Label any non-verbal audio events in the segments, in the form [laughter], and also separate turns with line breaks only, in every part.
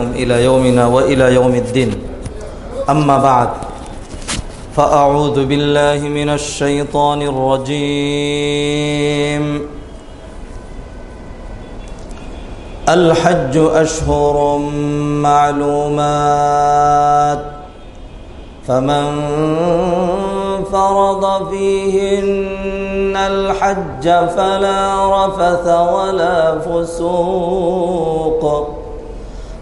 إلى يومنا وإلى يوم الدين. أما بعد فأعوذ بالله من الشيطان الرجيم. الحج أشهر معلومات. فمن فرض فيهن الحج فلا رفث ولا فسوق.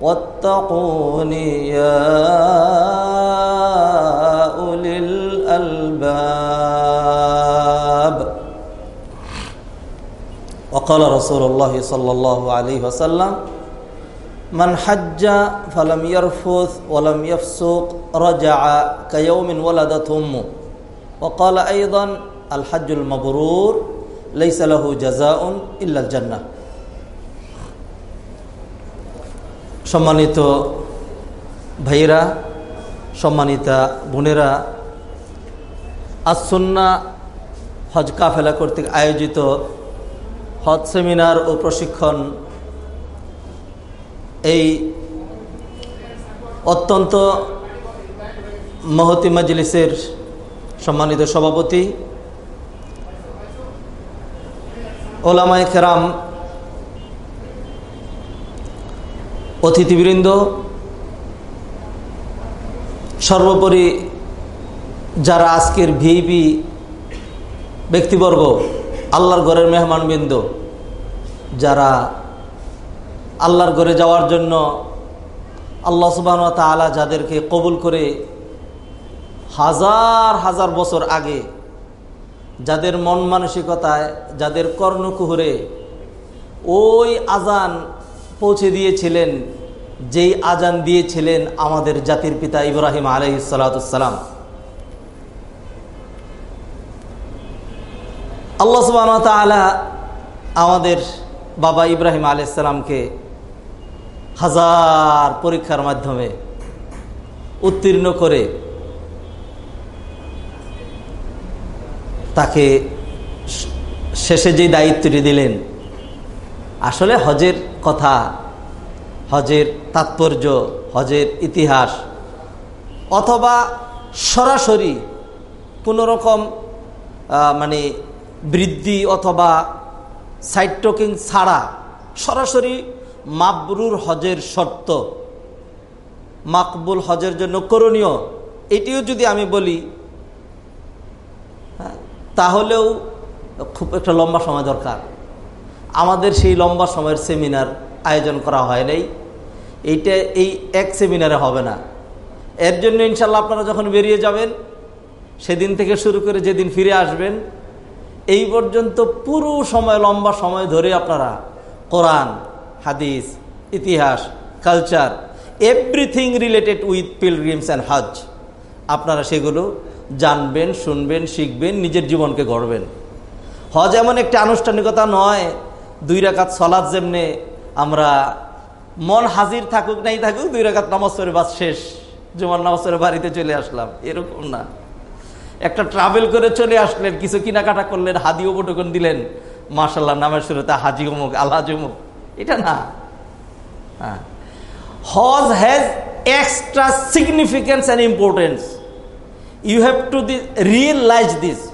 واتقون يا أولي الألباب وقال رسول الله صلى الله عليه وسلم من حج فلم يرفث ولم يفسق رجع كيوم ولدت أمه. وقال أيضا الحج المبرور ليس له جزاء إلا الجنة. সম্মানিত ভাইয়েরা, সম্মানিতা বোনেরা আসন্না হজ কাফেলা কর্তৃক আয়োজিত হজ সেমিনার ও প্রশিক্ষণ এই অত্যন্ত মহতি মজলিসের সম্মানিত সভাপতি, ওলামায় খেরাম অতিথিবৃন্দ, সর্বোপরি যারা আজকের ভিপি ব্যক্তিবর্গ, আল্লাহর ঘরের মেহমানবৃন্দ, যারা আল্লাহর ঘরে যাওয়ার জন্য আল্লাহ সুবাহ তালা যাদেরকে কবুল করে হাজার হাজার বছর আগে যাদের মন মানসিকতায়, যাদের কর্ণকুহরে ওই আজান পৌঁছে দিয়েছিলেন যেই আজান দিয়েছিলেন আমাদের জাতির পিতা ইব্রাহিম আলহিসাল্লাম আল্লাহ সুবাহ আমাদের বাবা ইব্রাহিম আলাইসালামকে হাজার পরীক্ষার মাধ্যমে উত্তীর্ণ করে তাকে শেষে যে দায়িত্বটি দিলেন, আসলে হজের কথা হজের তাৎপর্য, হজের ইতিহাস, অথবা সরাসরি কোনো রকম মানে বৃদ্ধি অথবা সাইড টকিং ছাড়া সরাসরি মাবরুর হজের শর্ত, মাকবুল হজের জন্য করণীয়, এটিও যদি আমি বলি তাহলেও খুব একটা লম্বা সময় দরকার। আমাদের সেই লম্বা সময়ের সেমিনার আয়োজন করা হয় নাই। এইটা এই এক সেমিনারে হবে না। এর জন্য ইনশাল্লাহ আপনারা যখন বেরিয়ে যাবেন, সেদিন থেকে শুরু করে যেদিন ফিরে আসবেন, এই পর্যন্ত পুরো সময়, লম্বা সময় ধরে আপনারা কোরআন, হাদিস, ইতিহাস, culture everything related with pilgrims and Hajj আপনারা সেগুলো জানবেন, শুনবেন, শিখবেন, নিজের জীবনকে গড়বেন। হজ এমন একটি আনুষ্ঠানিকতা নয়, দুই রাকাত সলাদ যেমনে আমরা মন হাজির থাকুক, নাই থাকুক, দুই রাকাত নামাজ পড়ে বাস শেষ। জুমার নামাজ বাড়িতে চলে আসলাম। এরকম না। একটা ট্রাভেল করে চলে আসলেন, কিছু কেনাকাটা করলেন, হাদি উপটোকন দিলেন মার্শাল্লাহ নামের শুরুতে হাজি অমুক আল্লাহ অমুক এটা না। হ্যাঁ। Hajj has extra significance and importance you have to the realise this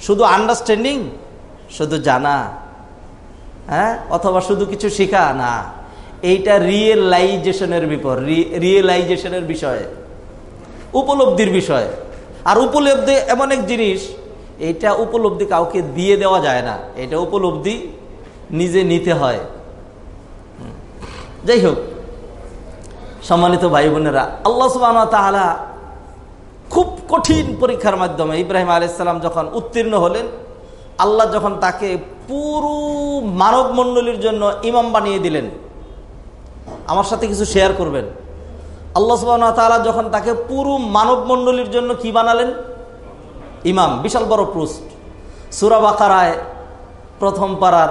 শুধু আন্ডারস্ট্যান্ডিং শুধু জানা। হ্যাঁ? অথবা শুধু কিছু শেখা? না। এইটা রিয়েলাইজেশনের বিপর রিয়েলাইজেশনের বিষয়। উপলব্ধির বিষয়। আর উপলব্ধি এমন এক জিনিস, এটা উপলব্ধি কাউকে দিয়ে দেওয়া যায় না। এটা উপলব্ধি নিজে নিতে হয়। যাই হোক, সম্মানিত ভাই বোনেরা, আল্লাহ সুবাহ খুব কঠিন পরীক্ষার মাধ্যমে ইব্রাহিম আলাইসাল্লাম যখন উত্তীর্ণ হলেন, আল্লাহ যখন তাকে পুরো মানব মণ্ডলীর জন্য ইমাম বানিয়ে দিলেন। আমার সাথে কিছু শেয়ার করবেন। আল্লাহ সুবাহ তালা যখন তাকে পুরো মানব মণ্ডলীর জন্য কি বানালেন? ইমাম, বিশাল বড় প্রুস্ট সুরাবাকারায় প্রথম পাড়ার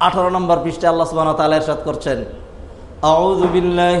আঠারো নম্বর পৃষ্ঠে আল্লাহ সুবাহ তালা এরশাদ করছেন আউদ্দিল্লাহ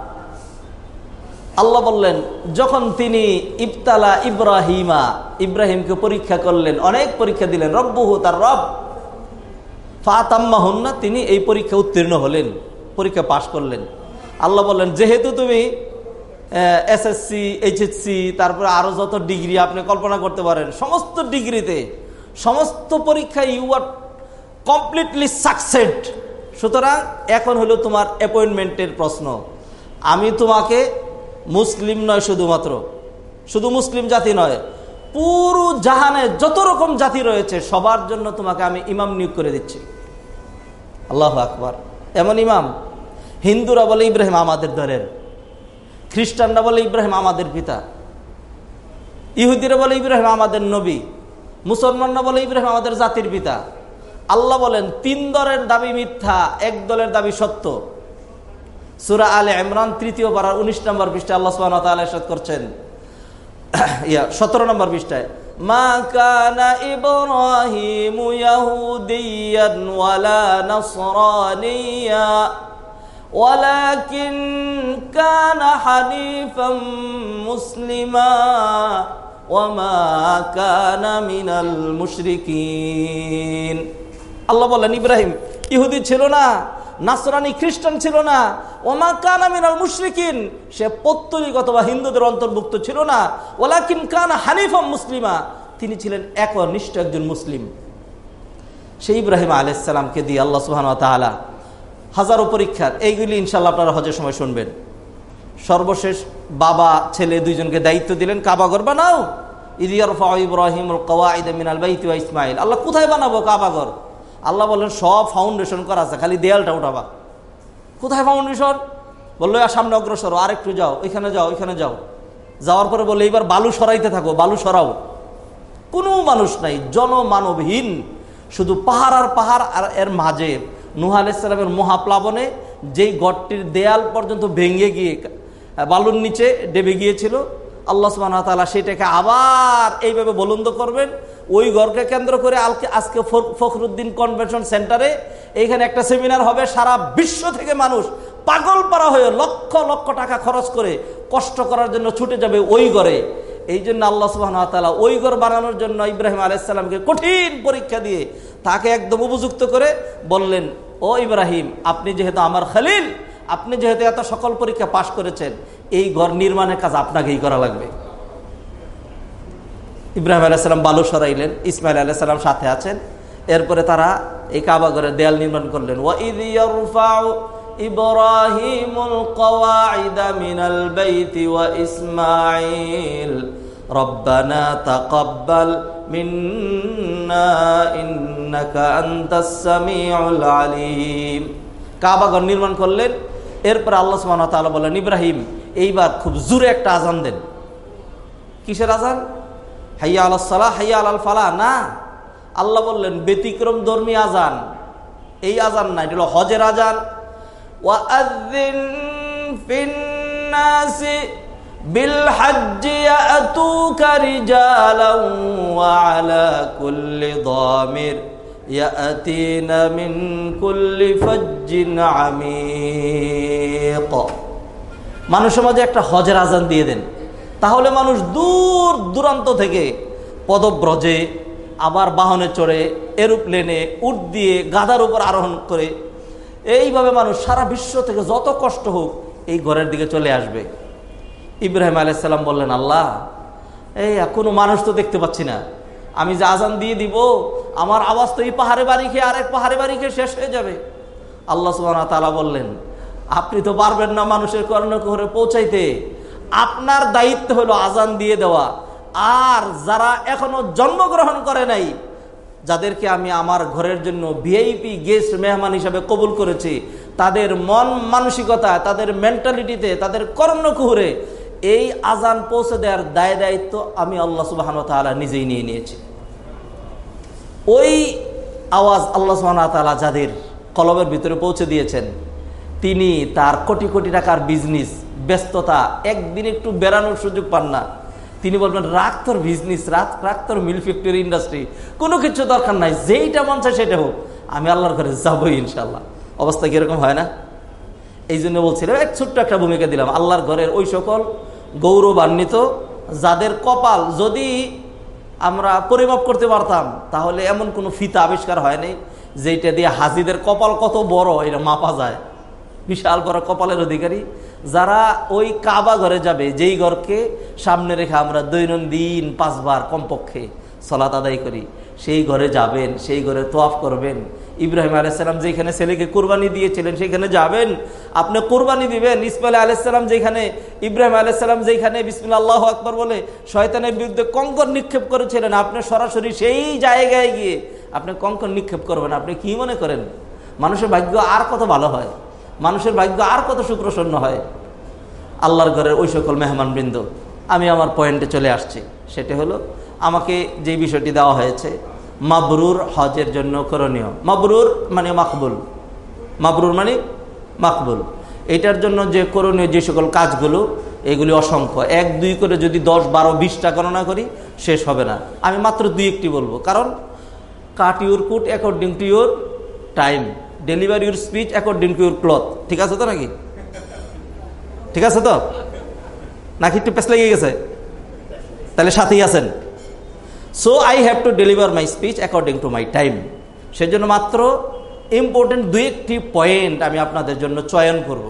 আল্লাহ বললেন, যখন তিনি ইবতালা ইব্রাহিমা, ইব্রাহিমকে পরীক্ষা করলেন, অনেক পরীক্ষা দিলেন, রব্বহু তার রব ফাতাম্মা ফাতাম্মাহুন্না, তিনি এই পরীক্ষা উত্তীর্ণ হলেন, পরীক্ষা পাশ করলেন। আল্লাহ বললেন, যেহেতু তুমি এসএসসি এইচএসসি তারপরে আরও যত ডিগ্রি আপনি কল্পনা করতে পারেন, সমস্ত ডিগ্রিতে, সমস্ত পরীক্ষা ইউ আর কমপ্লিটলি সাকসেড সুতরাং এখন হলো তোমার অ্যাপয়েন্টমেন্টের প্রশ্ন। আমি তোমাকে মুসলিম নয় শুধুমাত্র। শুধু মুসলিম জাতি নয়, পুরো জাহানে যত রকম জাতি রয়েছে, সবার জন্য তোমাকে আমি ইমাম নিয়োগ করে দিচ্ছি। আল্লাহ আকবার। এমন ইমাম, হিন্দুরা বলে ইব্রাহিম আমাদের দরের খ্রিস্টানরা বলে ইব্রাহিম আমাদের পিতা, ইহুদিরা বলে ইব্রাহিম আমাদের নবী, মুসলমানরা বলে ইব্রাহিম আমাদের জাতির পিতা। আল্লাহ বলেন, তিন দলের দাবি মিথ্যা, এক দলের দাবি সত্য। সুরা আলে ইমরান তৃতীয় পাড়ার উনিশ নম্বর পৃষ্ঠায় আল্লাহ সুবাহ করছেন [coughs] ইয়া সতেরো নম্বর পৃষ্ঠায় মা কানা ইব্রাহিম ইয়াহুদিয়ান ওয়ালা নাসরানিয়া ولكن كان حنيفا مسلما وما كان من المشركين আল্লাহ বলেন ইব্রাহিম ইহুদি ছিল না নাসরানি খ্রিস্টান ছিল না। ওমা কানা মিনাল মুশরিকিন, সে পত্তলিক অথবা হিন্দুদের অন্তর্ভুক্ত ছিল না। ওলাকিন কানা হানিফম মুসলিমা, তিনি ছিলেন একনিষ্ঠ একজন মুসলিম। সেই ইব্রাহিম আলাইসালামকে দিয়ে আল্লাহ সুহান তালা হাজারো পরীক্ষার, এইগুলি ইনশাল্লাহ আপনারা হজের সময় শুনবেন। সর্বশেষ বাবা, ছেলে দুইজনকে দায়িত্ব দিলেন কাবাগর বানাও। ইদিয়ার ইব্রাহিম মিনাল বাইতি ইসমাইল আল্লাহ কোথায় বানাবো কাবাগর আল্লাহ বললেন, সব ফাউন্ডেশন করা আছে, খালি দেয়ালটা উঠাবা। কোথায় ফাউন্ডেশন বলল সামনে অগ্রসর, আরেকটু যাও, ওইখানে যাও ওইখানে যাও। যাওয়ার পরে বলল, এইবার বালু সরাইতে থাকো, বালু সরাও। কোনো মানুষ নাই, জনমানবহীন। শুধু পাহাড় আর পাহাড় আর এর মাঝে। নুহা আলাইসালামের মহাপ্লাবনে যেই গড়টির দেয়াল পর্যন্ত ভেঙে গিয়ে, বালুর নিচে ডেবে গিয়েছিল, আল্লাহ সুবাহ তালা সেটাকে আবার এইভাবে বলন্দ করবেন। ওই ঘরকে কেন্দ্র করে আলকে আজকে ফখরুদ্দিন কনভেনশন সেন্টারে এইখানে একটা সেমিনার হবে। সারা বিশ্ব থেকে মানুষ পাগল পাড়া হয়ে লক্ষ লক্ষ টাকা খরচ করে কষ্ট করার জন্য ছুটে যাবে ওই ঘরে এই জন্য আল্লাহ সুবাহতালা ওই ঘর বানানোর জন্য ইব্রাহিম আলাইসাল্লামকে কঠিন পরীক্ষা দিয়ে তাকে একদম উপযুক্ত করে বললেন, ও ইব্রাহিম, আপনি যেহেতু আমার খালিল, আপনি যেহেতু এত সকল পরীক্ষা পাশ করেছেন, এই ঘর নির্মাণের কাজ আপনাকেই করা লাগবে। ইব্রাহিম আলাইসাল্লাম বালু সরাইলেন, ইসমাইল আলাইসাল্লাম সাথে আছেন। এরপরে তারা এই কাবা ঘরের দেয়াল নির্মাণ করলেন। আলিম। নির্মাণ করলেন। এরপর আল্লাহ সুবহানাহু বলেন ইব্রাহিম, এইবার খুব জোরে একটা আজান দেন। কিসের আজান হাইয়া আল সালাহ, হাইয়া আল ফালাহ। না। আল্লাহ বললেন, ব্যতিক্রম ধর্মী আজান। এই আজান না, এটা হলো হজের আজান। মানুষের ফিন্নাসি বিল আলা কুল্লি কুল্লি একটা হজের আজান দিয়ে দেন। তাহলে মানুষ দূর দূরান্ত থেকে পদব্রজে আবার বাহনে চড়ে এরোপ্লেনে উট দিয়ে গাধার উপর আরোহণ করে এইভাবে মানুষ সারা বিশ্ব থেকে যত কষ্ট হোক এই ঘরের দিকে চলে আসবে। ইব্রাহিম আলাইসাল্লাম বললেন, আল্লাহ, এই কোনো মানুষ তো দেখতে পাচ্ছি না। আমি যে আজান দিয়ে দিব, আমার আওয়াজ তো এই পাহাড়ে বাড়ি খেয়ে আরেক পাহাড়ে বাড়ি খেয়ে শেষ হয়ে যাবে। আল্লাহ সুবাহ তালা বললেন, আপনি তো পারবেন না মানুষের কর্ণ করে পৌঁছাইতে। আপনার দায়িত্ব হলো আজান দিয়ে দেওয়া। আর যারা এখনও জন্মগ্রহণ করে নাই, যাদেরকে আমি আমার ঘরের জন্য ভিআইপি গেস্ট মেহমান হিসাবে কবুল করেছি, তাদের মন মানসিকতা, তাদের মেন্টালিটিতে তাদের কর্ণকুহুরে এই আজান পৌঁছে দেওয়ার দায় দায়িত্ব আমি আল্লাহ সুবাহন তালা নিজেই নিয়ে নিয়েছি। ওই আওয়াজ আল্লাহ সুবাহ তালা যাদের কলমের ভিতরে পৌঁছে দিয়েছেন, তিনি তার কোটি কোটি টাকার বিজনেস ব্যস্ততা, একদিন একটু বেড়ানোর সুযোগ পান না। তিনি বলবেন রাখ তোর বিজনেস রাখ তোর মিল ফ্যাক্টরি ইন্ডাস্ট্রি কোনো কিছু দরকার নাই, যেইটা মন চায় সেটা হোক। আমি আল্লাহর ঘরে যাবোই ইনশাল্লাহ অবস্থা কীরকম হয় না? এই জন্য বলছিলাম, এক ছোট্ট একটা ভূমিকা দিলাম। আল্লাহর ঘরের ওই সকল গৌরবান্বিত, যাদের কপাল যদি আমরা পরিমাপ করতে পারতাম, তাহলে এমন কোনো ফিতা আবিষ্কার হয়নি যেটা দিয়ে হাজিদের কপাল কত বড়, এটা মাপা যায়। বিশাল বড় কপালের অধিকারী যারা ওই কাবা ঘরে যাবে, যেই ঘরকে সামনে রেখে আমরা দৈনন্দিন পাঁচবার কমপক্ষে সলাত আদায় করি, সেই ঘরে যাবেন, সেই ঘরে তোয়াফ করবেন। ইব্রাহিম আলাইসাল্লাম যেখানে ছেলেকে কোরবানি দিয়েছিলেন, সেখানে যাবেন। আপনি কোরবানি দিবেন, ইসমাইল আলাইসাল্লাম যেখানে, ইব্রাহিম আলাইসাল্লাম যেখানে বিসমিল আল্লাহ আকবর বলে শয়তানের বিরুদ্ধে কঙ্কর নিক্ষেপ করেছিলেন, আপনি সরাসরি সেই জায়গায় গিয়ে আপনি কঙ্কর নিক্ষেপ করবেন। আপনি কি মনে করেন? মানুষের ভাগ্য আর কত ভালো হয়? মানুষের ভাগ্য আর কত শুক্রসন্ন হয়? আল্লাহর ঘরের ওই সকল মেহমানবৃন্দ, আমি আমার পয়েন্টে চলে আসছি। সেটা হলো, আমাকে যে বিষয়টি দেওয়া হয়েছে, মাবরুর হজের জন্য করণীয়। মাবরুর মানে মাকবুল। মাবরুর মানে মাকবুল। এটার জন্য যে করণীয় যে সকল কাজগুলো, এগুলি অসংখ্য। এক, দুই করে যদি দশ, বারো, বিশটা গণনা করি, শেষ হবে না। আমি মাত্র দুই একটি বলব। কারণ cut your coat according to your time delivery your speech according to your cloth ঠিক আছে তো নাকি? ঠিক আছে তো? নাকি একটু পেস লেগে গেছে। তাহলে সাথেই আছেন। So I have to deliver my speech according to my time সেজন্য মাত্র ইম্পর্টেন্ট দু একটি পয়েন্ট আমি আপনাদের জন্য চয়ন করব।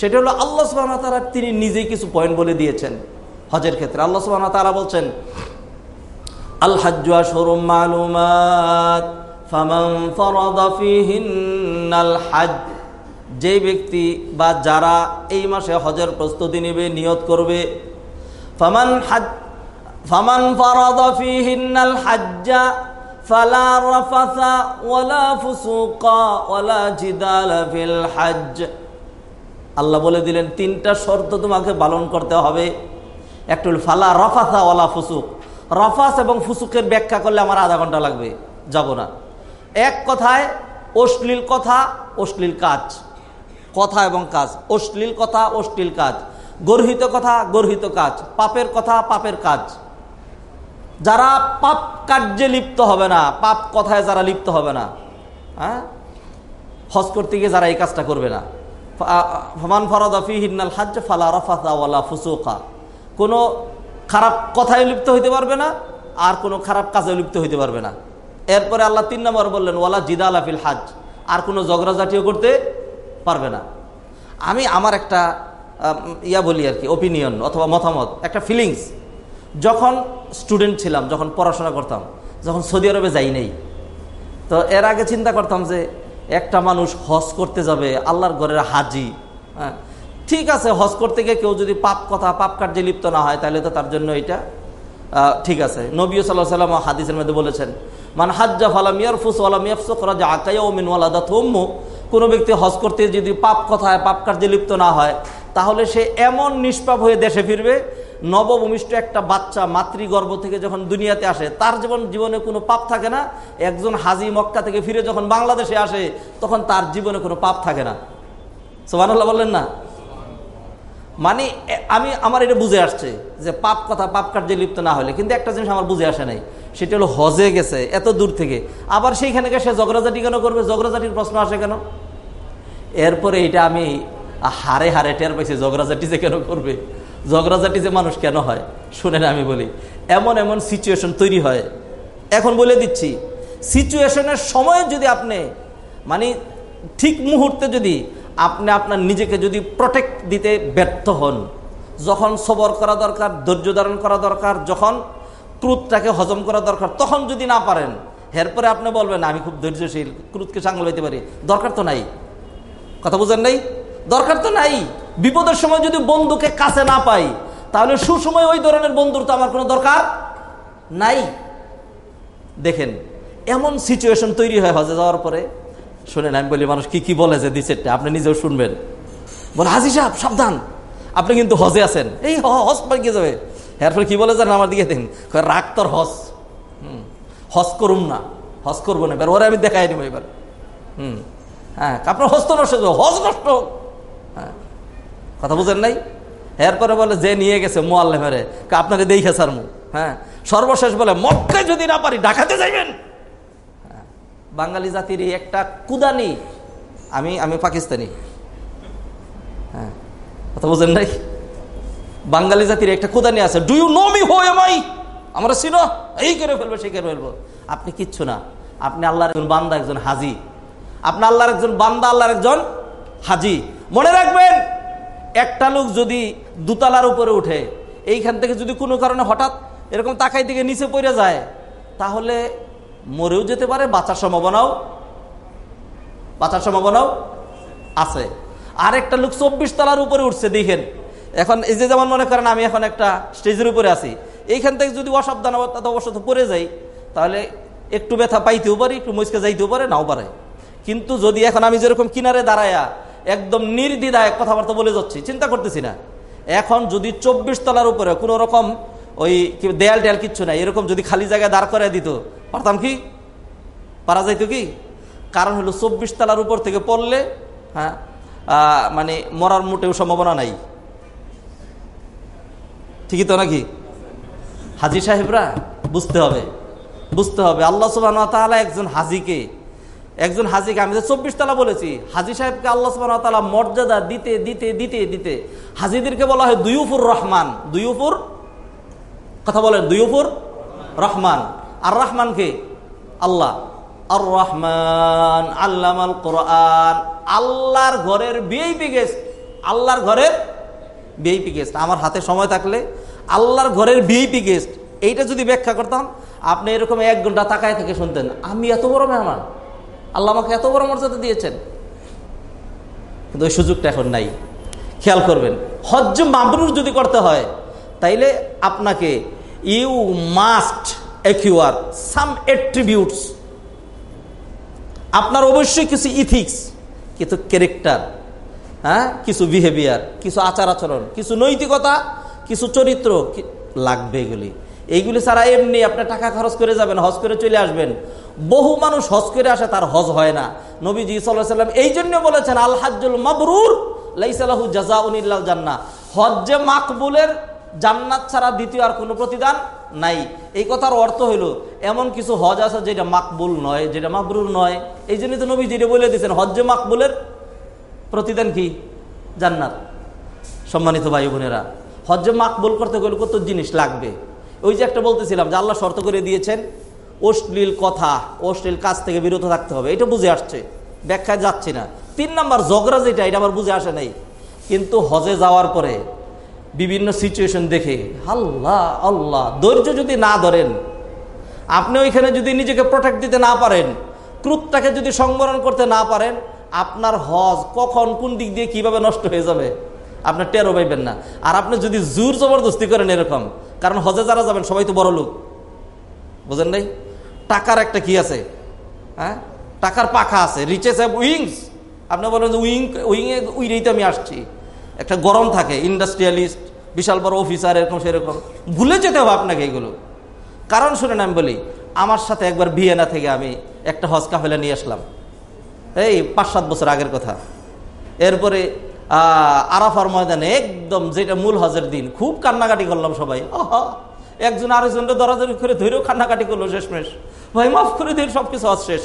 সেটা হলো আল্লাহ সুবাহ তারা তিনি নিজেই কিছু পয়েন্ট বলে দিয়েছেন হজের ক্ষেত্রে। আল্লাহ সুবাহ তারা বলছেন আল হাজ্জুয়া সরুম মালুমাত। ফামান ফরদা ফিহিন্নাল হাজ, যে ব্যক্তি বা যারা এই মাসে হজের প্রস্তুতি নেবে, নিয়ত করবে, ফামান হাজ, ফামান ফরদা হাজ্জা, ফালা রাফাসা ওয়ালা ফুসুকা ওয়ালা জিদালা ফিল হাজ আল্লাহ বলে দিলেন, তিনটা শর্ত তোমাকে পালন করতে হবে। একটু ফালা রফাসা ওয়ালা ফুসুক। রফাস এবং ফুসুকের ব্যাখ্যা করলে আমার আধা ঘণ্টা লাগবে, যাব না। এক কথায় অশ্লীল কথা, অশ্লীল কাজ। কথা এবং কাজ। অশ্লীল কথা, অশ্লীল কাজ। গর্হিত কথা, গর্হিত কাজ। পাপের কথা, পাপের কাজ। যারা পাপ কার্যে লিপ্ত হবে না, পাপ কথায় যারা লিপ্ত হবে না হ্যাঁ? হজ করতে গিয়ে যারা এই কাজটা করবে না। ফমান ফরদফি হিন্নাল হাজ ফালা রফাতা ওয়ালা ফুসুকা। কোনো খারাপ কথায় লিপ্ত হইতে পারবে না, আর কোনো খারাপ কাজে লিপ্ত হইতে পারবে না। এরপরে আল্লাহ তিন নম্বর বললেন, ওয়ালা জিদা আলাফিল হাজ। আর কোনো ঝগড়াঝাটিও করতে পারবে না। আমি আমার একটা ইয়া বলি আর কি ওপিনিয়ন অথবা মতামত, একটা ফিলিংস যখন স্টুডেন্ট ছিলাম, যখন পড়াশোনা করতাম, যখন সৌদি আরবে যাই নেই, তো এর আগে চিন্তা করতাম যে একটা মানুষ হজ করতে যাবে, আল্লাহর ঘরের হাজি হ্যাঁ? ঠিক আছে, হজ করতে গিয়ে কেউ যদি পাপ কথা, পাপ কার্যে লিপ্ত না হয়, তাহলে তো তার জন্য এটা ঠিক আছে। নবী সাল্লাহ সাল্লাম হাদিসের মধ্যে বলেছেন মান হাজ্জা ফালাম ইয়ারফুস আলাম ইয়াফসুক রাজা আকাইয়া ওমিন ওয়ালাদা থম্মু কোনো ব্যক্তি হজ করতে যদি পাপ কথায়, পাপ কার্যে লিপ্ত না হয়, তাহলে সে এমন নিষ্পাপ হয়ে দেশে ফিরবে, নবভূমিষ্ঠ একটা বাচ্চা মাতৃগর্ভ থেকে যখন দুনিয়াতে আসে, তার জীবন, জীবনে কোনো পাপ থাকে না। একজন হাজি মক্কা থেকে ফিরে যখন বাংলাদেশে আসে, তখন তার জীবনে কোনো পাপ থাকে না। সোমানুল্লাহ বললেন না? মানে আমি, আমার এটা বুঝে আসছে যে পাপ কথা, পাপ কার্যে লিপ্ত না হলে। কিন্তু একটা জিনিস আমার বুঝে আসে নাই, সেটা হলো হজে গেছে, এত দূর থেকে। আবার সেইখানে গেছে ঝগড়াঝাটি কেন করবে? ঝগড়াঝাটির প্রশ্ন আসে কেন? এরপরে এটা আমি হারে হারে টের পাইছি ঝগড়াঝাটি যে কেন করবে? ঝগড়াঝাটি যে মানুষ কেন হয়? শুনেন আমি বলি, এমন এমন সিচুয়েশন তৈরি হয়। এখন বলে দিচ্ছি সিচুয়েশনের সময় যদি আপনি মানে ঠিক মুহূর্তে যদি আপনি আপনার নিজেকে যদি প্রোটেক্ট দিতে ব্যর্থ হন, যখন সবর করা দরকার, ধৈর্য ধারণ করা দরকার, যখন ক্রুদটাকে হজম করা দরকার, তখন যদি না পারেন, এরপরে আপনি বলবেন, আমি খুব ধৈর্যশীল, ক্রুদকে সাঙ্গল হইতে পারি। দরকার তো নাই। কথা বুঝেন নাই? দরকার তো নাই। বিপদের সময় যদি বন্ধুকে কাছে না পাই, তাহলে সুসময় ওই ধরনের বন্ধুর তো আমার কোনো দরকার নাই। দেখেন, এমন সিচুয়েশন তৈরি হয় হজে যাওয়ার পরে। শুনেন, আমি বলি, মানুষ কি কি বলে যে দিচ্ছে আপনি নিজেও শুনবেন। বলে, হাজি সাহেব, সাবধান। আপনি কিন্তু হজে আছেন। এই হজ পাইকে যাবে? এরপরে কি বলে জানেন, আমার দিকে দেখেন। রাগ তোর হজ। হুম, হজ করুম না। হজ করব না। এবার ওরা আমি দেখাই নিব এবার। হুম হ্যাঁ আপনার হস্ত নষ্ট হজ নষ্ট হ্যাঁ কথা বুঝেন নাই? এরপরে বলে, যে নিয়ে গেছে মোয়াল্লে মেরে আপনাকে দেখে স্যার মু হ্যাঁ সর্বশেষ বলে, মক্কায় যদি না পারি ডাকাতে যাইবেন? বাঙালি জাতির এই একটা কুদানি, আমি আমি পাকিস্তানি। হ্যাঁ কথা বুঝেন নাই? বাঙালি জাতির একটা কুদানি আছে। Do you know me who am I আমরা চিনো? এই করে ফেলব, সেই করে ফেলব। আপনি কিচ্ছু না। আপনি আল্লাহর একজন বান্দা, একজন হাজি। আপনি আল্লাহর একজন বান্দা, আল্লাহর একজন হাজি। মনে রাখবেন, একটা লোক যদি দুতলার উপরে উঠে, এইখান থেকে যদি কোনো কারণে হঠাৎ এরকম তাকাই দিকে নিচে পড়ে যায়, তাহলে মরেও যেতে পারে, বাঁচার সম্ভাবনাও বাঁচার সম্ভাবনাও আছে। আর একটা লোক চব্বিশ তলার উপরে উঠছে, দেখেন। এখন এই যে যেমন মনে করেন, আমি এখন একটা স্টেজের উপরে আছি। এইখান থেকে যদি অসাবধান অবশ্য পড়ে যাই তাহলে একটু ব্যথা পাইতেও পারি, একটু মুচকে যাইতেও পারে, নাও পারে। কিন্তু যদি এখন আমি যেরকম কিনারে দাঁড়ায়া একদম নির্দ্বিধায় কথাবার্তা বলে যাচ্ছি, চিন্তা করতেছি না। এখন যদি চব্বিশ তলার উপরে কোনো রকম ওই দেয়াল টেয়াল কিচ্ছু নাই, এরকম যদি খালি জায়গায় দাঁড় করে দিত পারতাম কি? পারা যাইতো কি? কারণ হলো চব্বিশ তালার উপর থেকে পড়লে হ্যাঁ মানে মরার মোটেও সম্ভাবনা নাই। ঠিকই তো নাকি? হাজি সাহেবরা, বুঝতে হবে বুঝতে হবে। আল্লাহ সুবাহ তালা একজন হাজিকে একজন হাজিকে আমি যে চব্বিশ তালা বলেছি, হাজি সাহেবকে আল্লাহ সুবাহ তালা মর্যাদা দিতে দিতে দিতে দিতে হাজিদেরকে বলা হয় দুইউফুর রহমান। দুইউফুর কথা বলেন দুইউফুর রহমান। আর রহমানকে আল্লাহ। আর রহমান আল্লামাল কোরআন। আল্লাহর ঘরের বিআইপি গেস্ট আল্লাহর ঘরের বিআইপি গেস্ট আমার হাতে সময় থাকলে আল্লাহর ঘরের বিআইপি গেস্ট এইটা যদি ব্যাখ্যা করতাম, আপনি এরকম এক ঘণ্টা তাকায় থেকে শুনতেন। আমি এত বড় মেহমান। আল্লাহ আমাকে এত বড় মর্যাদা দিয়েছেন। কিন্তু ওই সুযোগটা এখন নাই। খেয়াল করবেন, হজ্জ মাবরুর যদি করতে হয়, তাইলে আপনাকে ইউ মাস্ট একিউর সাম এট্রিবিউটস আপনার অবশ্যই কিছু ইথিক্স কিছু ক্যারেক্টার হ্যাঁ? কিছু বিহেভিয়ার কিছু আচার আচরণ, কিছু নৈতিকতা, কিছু চরিত্র লাগবে এগুলি। এইগুলি ছাড়া এমনি আপনি টাকা খরচ করে যাবেন, হজ করে চলে আসবেন। বহু মানুষ হজ করে আসে, তার হজ হয় না। নবীজি সাল্লাম এই জন্য বলেছেন আল হাজুল মাবরুর লাইসালাহু জাজা উনিল্লাল জান্না হজ্জে মাকবুলের জান্নাত ছাড়া দ্বিতীয় আর কোনো প্রতিদান নাই। এই কথার অর্থ হইল, এমন কিছু হজ আছে যেটা মাকবুল নয়, যেটা মাকবরুর নয়। এই জন্যই তো নবী যেটা বলে দিয়েছেন হজ্জে মাকবুলের প্রতিদান কি? জান্নাত। সম্মানিত ভাই বোনেরা হজ্জে মাকবুল করতে গেলে কত জিনিস লাগবে? ওই যে একটা বলতেছিলাম যে আল্লাহ শর্ত করে দিয়েছেন, অশ্লীল কথা, অশ্লীল কাজ থেকে বিরত থাকতে হবে। এটা বুঝে আসছে, ব্যাখ্যায় যাচ্ছে না। তিন নাম্বার জগরা যেটা, এটা আমার বুঝে আসে নাই। কিন্তু হজে যাওয়ার পরে বিভিন্ন সিচুয়েশন দেখে, আল্লাহ আল্লাহ, ধৈর্য যদি না ধরেন, আপনি ওইখানে যদি নিজেকে প্রোটেক্ট দিতে না পারেন, ক্রুতটাকে যদি সংবরণ করতে না পারেন, আপনার হজ কখন, কোন দিক দিয়ে কীভাবে নষ্ট হয়ে যাবে, আপনার টেরো পাইবেন না। আর আপনি যদি জোর জবরদস্তি করেন এরকম, কারণ হজে যারা যাবেন, সবাই তো বড় লোক। বুঝেন নাই? টাকার একটা কি আছে? হ্যাঁ? টাকার পাখা আছে রিচেস হ্যাভ উইংস আপনি বলেন যে উইং, উইংয়ে উইরেই তো আমি আসছি। একটা গরম থাকে ইন্ডাস্ট্রিয়ালিস্ট বিশাল বড় অফিসার এরকম, সেরকম। ভুলে যেতে হবে আপনাকে এগুলো। কারণ শুনেন, আমি বলি, আমার সাথে একবার ভিয়েনা থেকে আমি একটা হজ কাফেলা নিয়ে আসলাম। এই পাঁচ সাত বছর আগের কথা। এরপরে আরাফার ময়দানে একদম যেটা মূল হজের দিন, খুব কান্নাকাটি করলাম সবাই। একজন আরেকজনকে দরাদরি করে ধরেও কান্নাকাটি করল, শেষমেশ। ভাই, মাফ করে দিন সব কিছু হজ শেষ।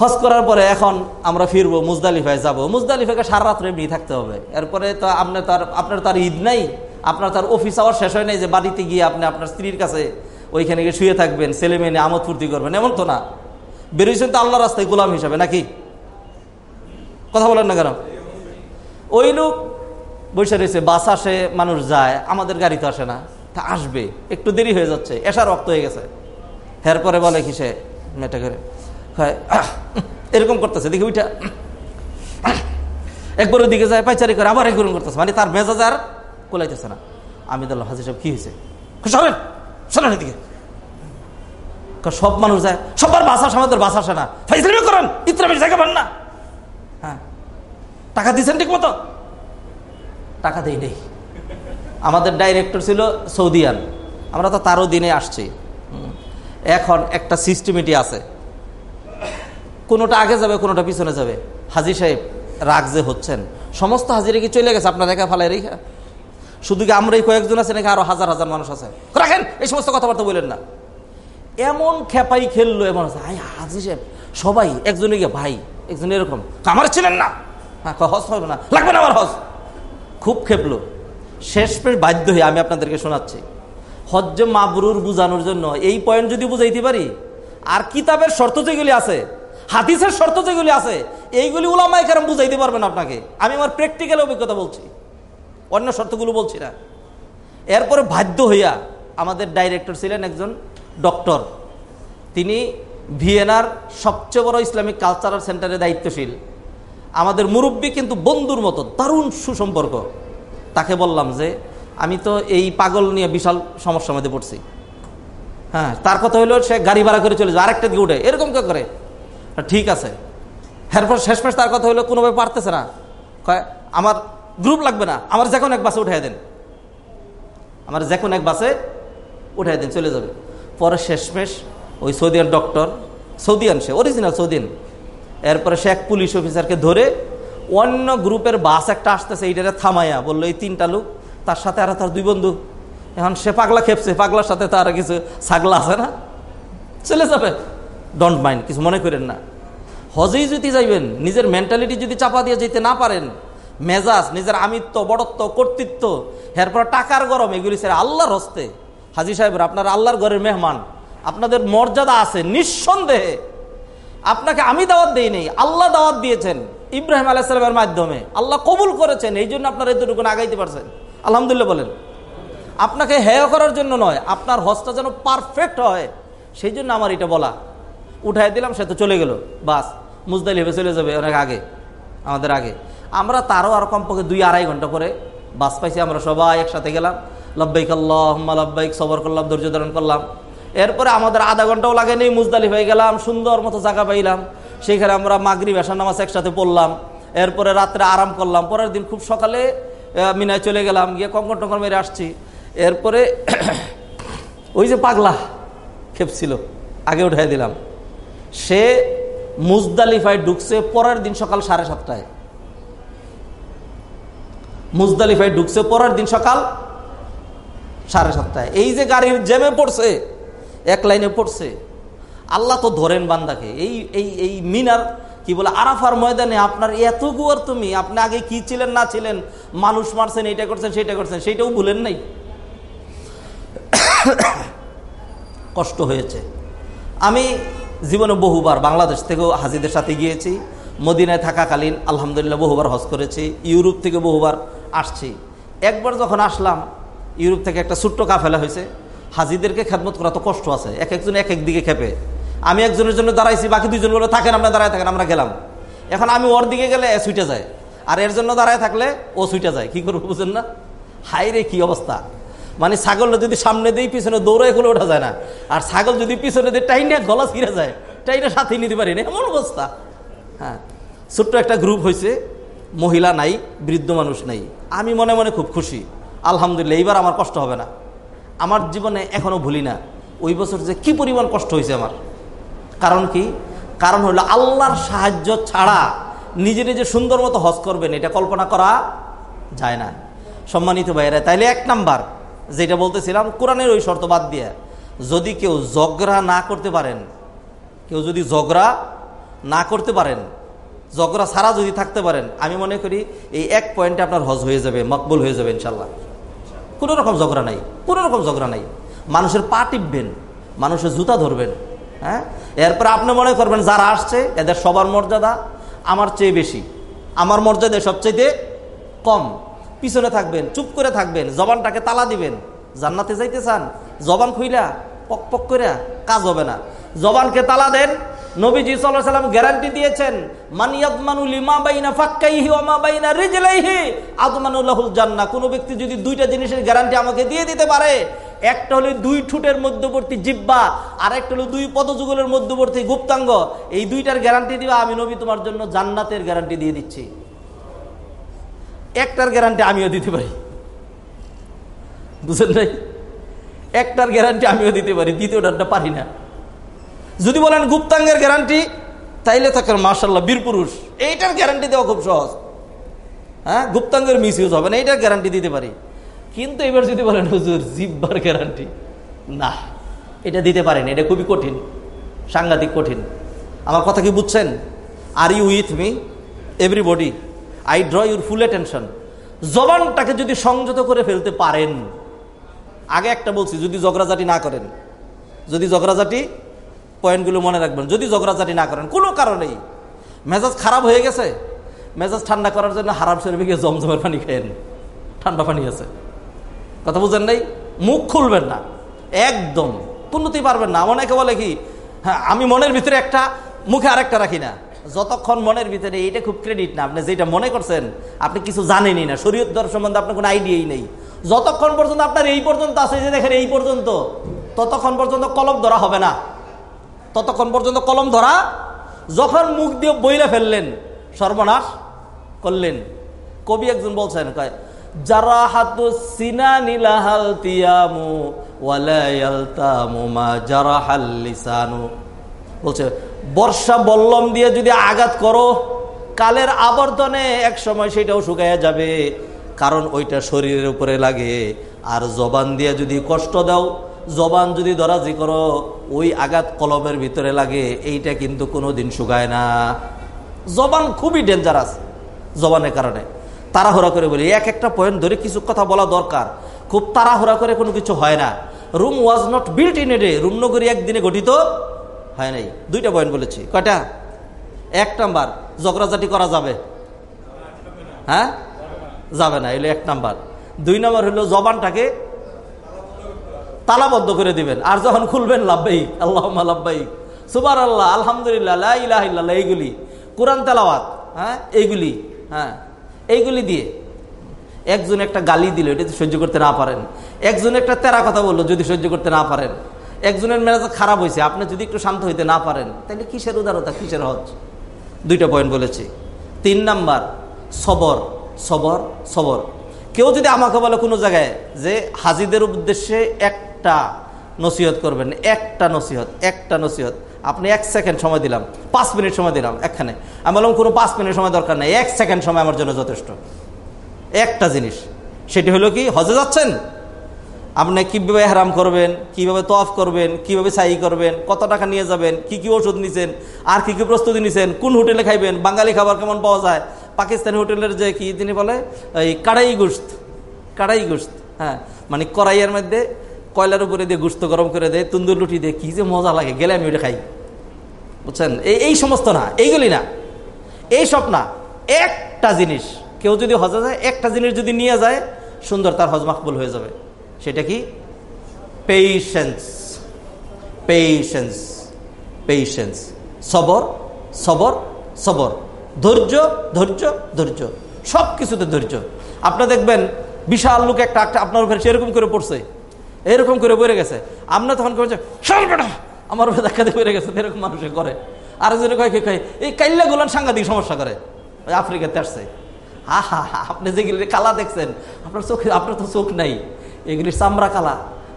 হজ করার পরে এখন আমরা ফিরবো মুজদালিফায় যাব। মুজদালিফাকে সারা রাত্রে এমনি থাকতে হবে। এরপরে তো আপনার তার আপনার তার ঈদ নাই, আপনার তার অফিস আওয়ার শেষ হয় নাই যে বাড়িতে গিয়ে আপনি আপনার স্ত্রীর কাছে ওইখানে গিয়ে শুয়ে থাকবেন, ছেলে মেয়ে আমদ ফুর্তি করবেন। এমন তো না। বেরিয়েছেন তো আল্লাহ রাস্তায় গোলাম হিসাবে, নাকি? কথা বলেন না কেন? ওই লোক বসে রয়েছে, বাস আসে, মানুষ যায়, আমাদের গাড়ি তো আসে না। তা আসবে, একটু দেরি হয়ে যাচ্ছে, এসা রক্ত হয়ে গেছে। এরপরে বলে কিসে মেটা করে এরকম করতেছে, দেখি ওইটা। একবার ওইদিকে যায়, পাইচারি করে, আবার একরকম করতেছে। মানে তার মেজাজ আর কোলাইতেছে না। আমি বললাম হাজির সাহেব, কি হয়েছে? সরেন সরেন এদিকে। সব মানুষ যায় সবার বাসা আমাদের বাসা আসে না। ফাইজলামি করেন ইত্রামের জায়গা পান না। হ্যাঁ টাকা দিচ্ছেন ঠিক মতো? টাকা দেই নেই। আমাদের ডাইরেক্টর ছিল সৌদিয়ান। আমরা তো তারও দিনে আসছি। এখন একটা সিস্টেমিটি আছে। কোনোটা আগে যাবে, কোনোটা পিছনে যাবে। হাজি সাহেব রাগ যে হচ্ছেন। সমস্ত হাজিরে কি চলে গেছে? আপনার একা ফালাই রেখা। শুধু কি আমরাই কয়েকজন আছে নাকি আরও হাজার হাজার মানুষ আছে? রাখেন, এই সমস্ত কথাবার্তা বলেন না। এমন খেপাই খেললো এমন আছে। হাই হাজি সাহেব, সবাই একজনে গিয়ে, ভাই, একজন এরকম আমার ছিলেন না? হ্যাঁ হজ হবে না। লাগবে না আমার হজ। খুব খেপলো। শেষ পেশ বাধ্য হয়ে আমি আপনাদেরকে শোনাচ্ছি। হজ্জ মাবরুর বুঝানোর জন্য এই পয়েন্ট যদি বুঝাইতে পারি, আর কিতাবের শর্ত যেগুলি আছে হাদিসের শর্ত যেগুলি আছে, এইগুলি উলামাই কেরম বুঝাইতে পারবেন আপনাকে। আমি আমার প্র্যাকটিক্যাল অভিজ্ঞতা বলছি। অন্য শর্তগুলো বলছি না। এরপরে বাধ্য হইয়া আমাদের ডাইরেক্টর ছিলেন একজন ডক্টর তিনি ভিয়েনার সবচেয়ে বড় ইসলামিক কালচারাল সেন্টারে দায়িত্বশীল। আমাদের মুরব্বী কিন্তু বন্ধুর মতো, দারুণ সুসম্পর্ক। তাকে বললাম যে, আমি তো এই পাগল নিয়ে বিশাল সমস্যার মধ্যে পড়ছি। হ্যাঁ তার কথা হইল সে গাড়ি ভাড়া করে চলে যায়। আরেকটা দিকে উঠে, এরকম কে করে? ঠিক আছে। এরপর শেষমেশ তার কথা হইল, কোনোভাবে পারতেছে না। কয়, আমার গ্রুপ লাগবে না, আমার যে এক বাসে উঠাই দেন। আমার যে এক বাসে উঠাই দেন, চলে যাবে। পরে শেষমেশ ওই সৌদিয়ান ডক্টর সৌদিয়ান সে অরিজিনাল সৌদিয়ান। এরপরে সে এক পুলিশ অফিসারকে ধরে অন্য গ্রুপের বাস একটা আসতেছে, এইটারে থামাইয়া বলল, এই তিনটা লোক, তার সাথে আর তার দুই বন্ধু। এখন সে পাগলা খেপছে, পাগলার সাথে তার কিছু ছাগলা আছে না। চলে যাবে। ডোন্ট মাইন্ড কিছু মনে করেন না। হজেই যদি যাইবেন, নিজের মেন্টালিটি যদি চাপা দিয়ে যেতে না পারেন, মেজাজ, নিজের আমিত্ব, বড়ত্ব, কর্তৃত্ব, এরপর টাকার গরম, এগুলি স্যার আল্লাহর হস্তে। হাজি সাহেবের আপনার আল্লাহর ঘরের মেহমান, আপনাদের মর্যাদা আছে নিঃসন্দেহে। আপনাকে আমি দাওয়াত দিই নেই, আল্লাহ দাওয়াত দিয়েছেন ইব্রাহিম আলাইসালামের মাধ্যমে। আল্লাহ কবুল করেছেন, এই জন্য আপনারা এতটুকু আগাইতে পারছেন। আলহামদুলিল্লাহ বলেন। আপনাকে হেয় করার জন্য নয়, আপনার হজটা যেন পারফেক্ট হয়, সেই জন্য আমার এটা বলা। উঠাই দিলাম, সে তো চলে গেল। বাস, মুজদালিফে চলে যাবে অনেক আগে, আমাদের আগে। আমরা তারও আর কমপক্ষে দুই আড়াই ঘণ্টা পরে বাস পাইছি, আমরা সবাই একসাথে গেলাম। লব্বাইক আল্লাহ লব্বাইক, সবর করলাম, ধৈর্য ধারণ করলাম। এরপরে আমাদের আধা ঘন্টাও লাগে নেই, মুজদালিফ হয়ে গেলাম, সুন্দর মতো জায়গা পাইলাম। সেইখানে আমরা মাগরি বেশা নামাজ একসাথে পড়লাম। এরপরে রাত্রে আরাম করলাম। পরের দিন খুব সকালে মিনায় চলে গেলাম, গিয়ে কঙ্কর টঙ্কর মেরে আসছি। এরপরে [coughs] ওই যে পাগলা, খেপছিল, আগে উঠাই দিলাম। সে মুজদালিফায় ঢুকছে পরের দিন সকাল সাড়ে সাতটায়। মুজদালিফায় ঢুকছে পরের দিন সকাল সাড়ে সাতটায়। এই যে গাড়ির জ্যামে পড়ছে, এক লাইনে পড়ছে, আল্লাহ তো ধরেন বান্দাকে। এই এই এই মিনার, কি বলে, আরাফার ময়দানে আপনার এত গুয়ার তুমি, আপনি আগে কি ছিলেন, না ছিলেন, মানুষ মারছেন, এইটা করছেন, সেইটা করছেন, সেইটাও ভুলেন নাই। [coughs] কষ্ট হয়েছে। আমি জীবনে বহুবার বাংলাদেশ থেকেও হাজিদের সাথে গিয়েছি, মদিনায় থাকাকালীন আলহামদুলিল্লাহ বহুবার হজ করেছি, ইউরোপ থেকে বহুবার আসছি। একবার যখন আসলাম, ইউরোপ থেকে একটা ছোট্ট কাফেলা হয়েছে, হাজিদেরকে খেদমত করা তো কষ্ট আছে, এক একজন এক এক দিকে খেপে। আমি একজনের জন্য দাঁড়াইছি, বাকি দুজন বলে, থাকেন, আমরা দাঁড়ায় থাকেন, আমরা গেলাম। এখন আমি ওর দিকে গেলে এ সুইটে যায়, আর এর জন্য দাঁড়ায় থাকলে ও সুইটে যায়। কি করব বুঝেন না? হাই রে কি অবস্থা? মানে ছাগল যদি সামনে দিই, পিছনে দৌড়াই খুলে ওঠা যায় না। আর ছাগল যদি পিছনে দিয়ে, টাইনে গলা ছিঁড়ে যায়। টাইনে সাথে নিতে পারি না, এমন অবস্থা। হ্যাঁ। ছোট্ট একটা গ্রুপ হয়েছে, মহিলা নাই, বৃদ্ধ মানুষ নাই। আমি মনে মনে খুব খুশি। আলহামদুলিল্লাহ, এইবার আমার কষ্ট হবে না। আমার জীবনে এখনও ভুলি না। ওই বছর যে কি পরিমাণ কষ্ট হয়েছে আমার। কারণ কি? কারণ হলো আল্লাহর সাহায্য ছাড়া নিজে নিজে সুন্দর মতো হজ করবেন, এটা কল্পনা করা যায় না। সম্মানিত ভাইয়েরা, তাইলে এক নাম্বার যেটা বলতেছিলাম, কোরআনের ওই শর্ত বাদ দিয়ে, যদি কেউ জগরা না করতে পারেন, কেউ যদি জগরা না করতে পারেন জগরা ছাড়া যদি থাকতে পারেন, আমি মনে করি এই এক পয়েন্টে আপনার হজ হয়ে যাবে, মকবুল হয়ে যাবে ইনশাল্লাহ কোনো রকম ঝগড়া নাই, কোনো রকম ঝগড়া নাই। মানুষের পা টিপবেন, মানুষের জুতা ধরবেন হ্যাঁ? এরপর আপনি মনে করবেন, যারা আসছে, এদের সবার মর্যাদা আমার চেয়ে বেশি, আমার মর্যাদা সবচেয়ে কম। পিছনে থাকবেন, চুপ করে থাকবেন, জবানটাকে তালা দিবেন। জান্নাতে যাইতে চান, জবান খুইলা, পক পক করে কাজ হবে না। জবানকে তালা দেন, নবীজি সাল্লাহ সাল্লাম গ্যারান্টি দিয়েছেন জান্নাহ। কোন ব্যক্তি যদি দুইটা জিনিসের গ্যারান্টি আমাকে দিয়ে দিতে পারে, একটা হলো দুই ঠুটের মধ্যবর্তী জিব্বা আর একটা হলো দুই পদযুগলের মধ্যবর্তী গুপ্তাঙ্গ, এই দুইটার গ্যারান্টি দিবা, আমি নবী তোমার জন্য জান্নাতের গ্যারান্টি দিয়ে দিচ্ছি। একটার গ্যারান্টি আমিও দিতে পারি। বুঝলেন নাই? একটার গ্যারান্টি আমিও দিতে পারি, দ্বিতীয়টারটা পারি না। যদি বলেন গুপ্তাঙ্গের গ্যারান্টি তাইলে থাকেন মার্শাল্লাহ বীর পুরুষ। এইটার গ্যারান্টি দেওয়া খুব সহজ। হ্যাঁ গুপ্তাঙ্গের মিস ইউজ হবে না, এইটার গ্যারান্টি দিতে পারি। কিন্তু এবার যদি বলেন হুজুর, জিব্বার গ্যারান্টি না, এটা দিতে পারেন এটা খুবই কঠিন, সাংঘাতিক কঠিন। আমার কথা কি বুঝছেন? Are you with me everybody I draw your full attention জবানটাকে যদি সংযত করে ফেলতে পারেন। আগে একটা বলছি, যদি জগরাজাটি না করেন, যদি জগরাজাটি, পয়েন্টগুলো মনে রাখবেন, যদি জগরাজাটি না করেন, কোনো কারণেই। মেজাজ খারাপ হয়ে গেছে, মেজাজ ঠান্ডা করার জন্য হারাম শরীফে গিয়ে জমজমের পানি খেয়েন ঠান্ডা পানি আছে। কথা বুঝেন নাই? মুখ খুলবেন না। একদম। কোনোতেই পারবেন না। অনেকে বলে কি হ্যাঁ আমি মনের ভিতরে একটা, মুখে আরেকটা রাখি না। যতক্ষণ মনের ভিতরে এইটা খুব ক্রেডিট না, আপনি যেটা মনে করছেন, আপনি কিছু জানেনই না। শরীয়ত দর সম্বন্ধে আপনার কোনো আইডিয়াই নেই। যতক্ষণ পর্যন্ত আপনার এই পর্যন্ত আছে যে দেখেন এই পর্যন্ত, ততক্ষণ পর্যন্ত কলম ধরা হবে না। ততক্ষণ পর্যন্ত কলম ধরা, যখন মুখ দিয়ে বইলে ফেললেন, সর্বনাশ করলেন। কবি একজন বলছেন, কয় যারা হাতু সিনা নীলাহাল তিয়ামু ওয়ালায়ালতামু মা যারা হাল্লিসানু বলছে বর্ষা বল্লম দিয়ে যদি আঘাত করো, কালের আবর্তনে এক সময় সেটাও শুকাইয়া যাবে, কারণ ওইটা শরীরের উপরে লাগে। আর জবান দিয়ে যদি কষ্ট দাও, জবান যদি দরাজি করো, ওই আঘাত কলমের ভিতরে লাগে, এইটা কিন্তু কোনো দিন শুকায় না। জবান খুবই ডেঞ্জারাস জবানের কারণে। তাড়াহুড়া করে বলি, এক একটা পয়েন্ট ধরে কিছু কথা বলা দরকার। খুব তাড়াহুড়া করে কোনো কিছু হয় না। Rome was not built in a day Rome নগরী একদিনে গঠিত হয় নাই। দুইটা পয়েন্ট বলেছি। কয়টা? এক নাম্বার, জগরাজাটি করা যাবে। হ্যাঁ? যাবে না, এলো এক নাম্বার। দুই নাম্বার হলো জবানটাকে তালাবদ্ধ করে দিবেন। আর যখন খুলবেন লাভবাহিক আল্লাহ লাভবাহিক সুবার আল্লাহ আলহামদুলিল্লাহ এইগুলি। কোরআন তেলাওয়াত হ্যাঁ? এইগুলি হ্যাঁ? এইগুলি দিয়ে একজন একটা গালি দিল, এটা সহ্য করতে না পারেন। একজন একটা তেরা কথা বলল, যদি সহ্য করতে না পারেন। একজনের মেজাজ খারাপ হয়েছে, আপনি যদি একটু শান্ত হইতে না পারেন, তাহলে কিসের উদারতা, কিসের হজ? দুইটা পয়েন্ট বলেছি। তিন নাম্বার, সবর সবর সবর। কেউ যদি আমাকে বলে কোনো জায়গায় যে হাজিদের উদ্দেশ্যে একটা নসিহত করবেন, একটা নসিহত একটা নসিহত। আপনি এক সেকেন্ড সময় দিলাম, পাঁচ মিনিট সময় দিলাম, একখানে। আমি বললাম, কোনো পাঁচ মিনিট সময় দরকার নেই, এক সেকেন্ড সময় আমার জন্য যথেষ্ট। একটা জিনিস, সেটি হলো কি, হজে যাচ্ছেন? আপনি কীভাবে হারাম করবেন, কীভাবে তফ করবেন, কীভাবে সাই করবেন, কত টাকা নিয়ে যাবেন, কি কি ওষুধ নিছেন, আর কি কি প্রস্তুতি নিছেন, কোন হোটেলে খাইবেন, বাঙালি খাবার কেমন পাওয়া যায়, পাকিস্তানি হোটেলের যে কি তিনি বলে, এই কাড়াই গুস্ত কাড়াই গুস্ত হ্যাঁ মানে কড়াইয়ের মধ্যে কয়লার উপরে দিয়ে গুস্ত গরম করে দেয়, তুন্দুর লুটি দিয়ে, কি যে মজা লাগে, গেলে আমি ওটা খাই। বুঝছেন? এই এই সমস্ত না, এইগুলি না। এই সব না, একটা জিনিস, কেউ যদি হজে যায়, একটা জিনিস যদি নিয়ে যায়, সুন্দর তার হজ মাকবুল হয়ে যাবে। সেটা কি? পেশেন্স পেশেন্স পেশেন্স সবর সবর সবর ধৈর্য ধৈর্য ধৈর্য সব কিছুতে ধৈর্য। আপনি দেখবেন, বিশাল লোক একটা একটা আপনার উপরে সেরকম করে পড়ছে। এরকম করে পড়ে গেছে। আপনি তখন করেছে সর বেটা, আমার উপরে দেখা দিয়ে পড়ে গেছে। এরকম মানুষে করে। আর একজনে কয়, কে কয় এই কাইল্লা গোলান সাংঘাতিক সমস্যা করে। ওই আফ্রিকাতে আসছে। হা হা আপনি যেগুলি কালা দেখছেন। আপনার চোখে, আপনার তো চোখ নাই। এগুলির চামড়া কালা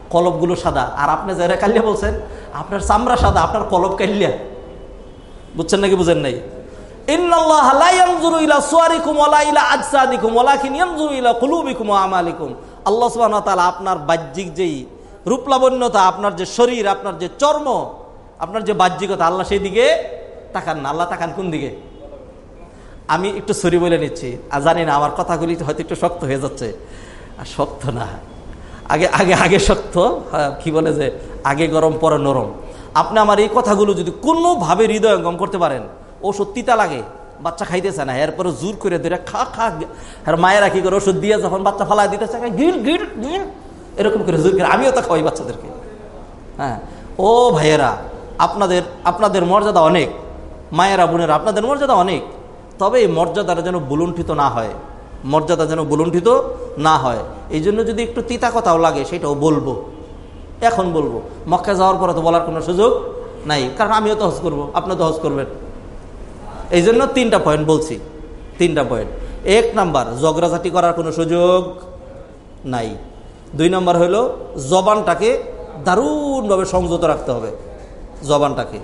কলবগুলো সাদা। আর আপনি যারা কালিয়া বলছেন, আপনার চামড়া সাদা, আপনার কলব কালিয়া। বুঝছেন নাকি বুঝেন নাই? আপনার বাহ্যিক যেই রূপলাবণ্যতা, আপনার যে শরীর, আপনার যে চর্ম, আপনার যে বাহ্যিকতা, আল্লাহ সেই দিকে তাকান না। আল্লাহ তাকান কোন দিকে? আমি একটু সরি বলে নিচ্ছি। আর জানি না, আমার কথাগুলি হয়তো একটু শক্ত হয়ে যাচ্ছে। আর শক্ত না। আগে আগে আগে শক্ত কি বলে যে আগে গরম, পরে নরম। আপনি আমার এই কথাগুলো যদি কোনোভাবে হৃদয়ঙ্গম করতে পারেন, ওষুধ তিতা লাগে, বাচ্চা খাইতেছে না, এরপরে জোর করে ধরে খা খা আর মায়েরা কি করে ওষুধ দিয়ে যখন বাচ্চা ফালা দিতেছে গিল গিল গিল এরকম করে জোর করে, আমিও তো খাওয়াই বাচ্চাদেরকে। হ্যাঁ ও ভাইয়েরা, আপনাদের আপনাদের মর্যাদা অনেক, মায়েরা, বোনেরা, আপনাদের মর্যাদা অনেক, তবে এই মর্যাদাটা যেন বুলুণ্ঠিত না হয়। মর্যাদা যেন বুলুণ্ঠিত না হয়। এই জন্য যদি একটু তিতা কথাও লাগে, সেটাও বলব। এখন বলব, মক্কা যাওয়ার পরে তো বলার কোনো সুযোগ নাই। কারণ আমিও তো হজ করব, আপনিও তো হজ করবেন। এই জন্য তিনটা পয়েন্ট বলছি, তিনটা পয়েন্ট এক নাম্বার জগরাঝাটি করার কোনো সুযোগ নাই। দুই নম্বর হলো, জবানটাকে দারুণভাবে সংযত রাখতে হবে, জবানটাকে।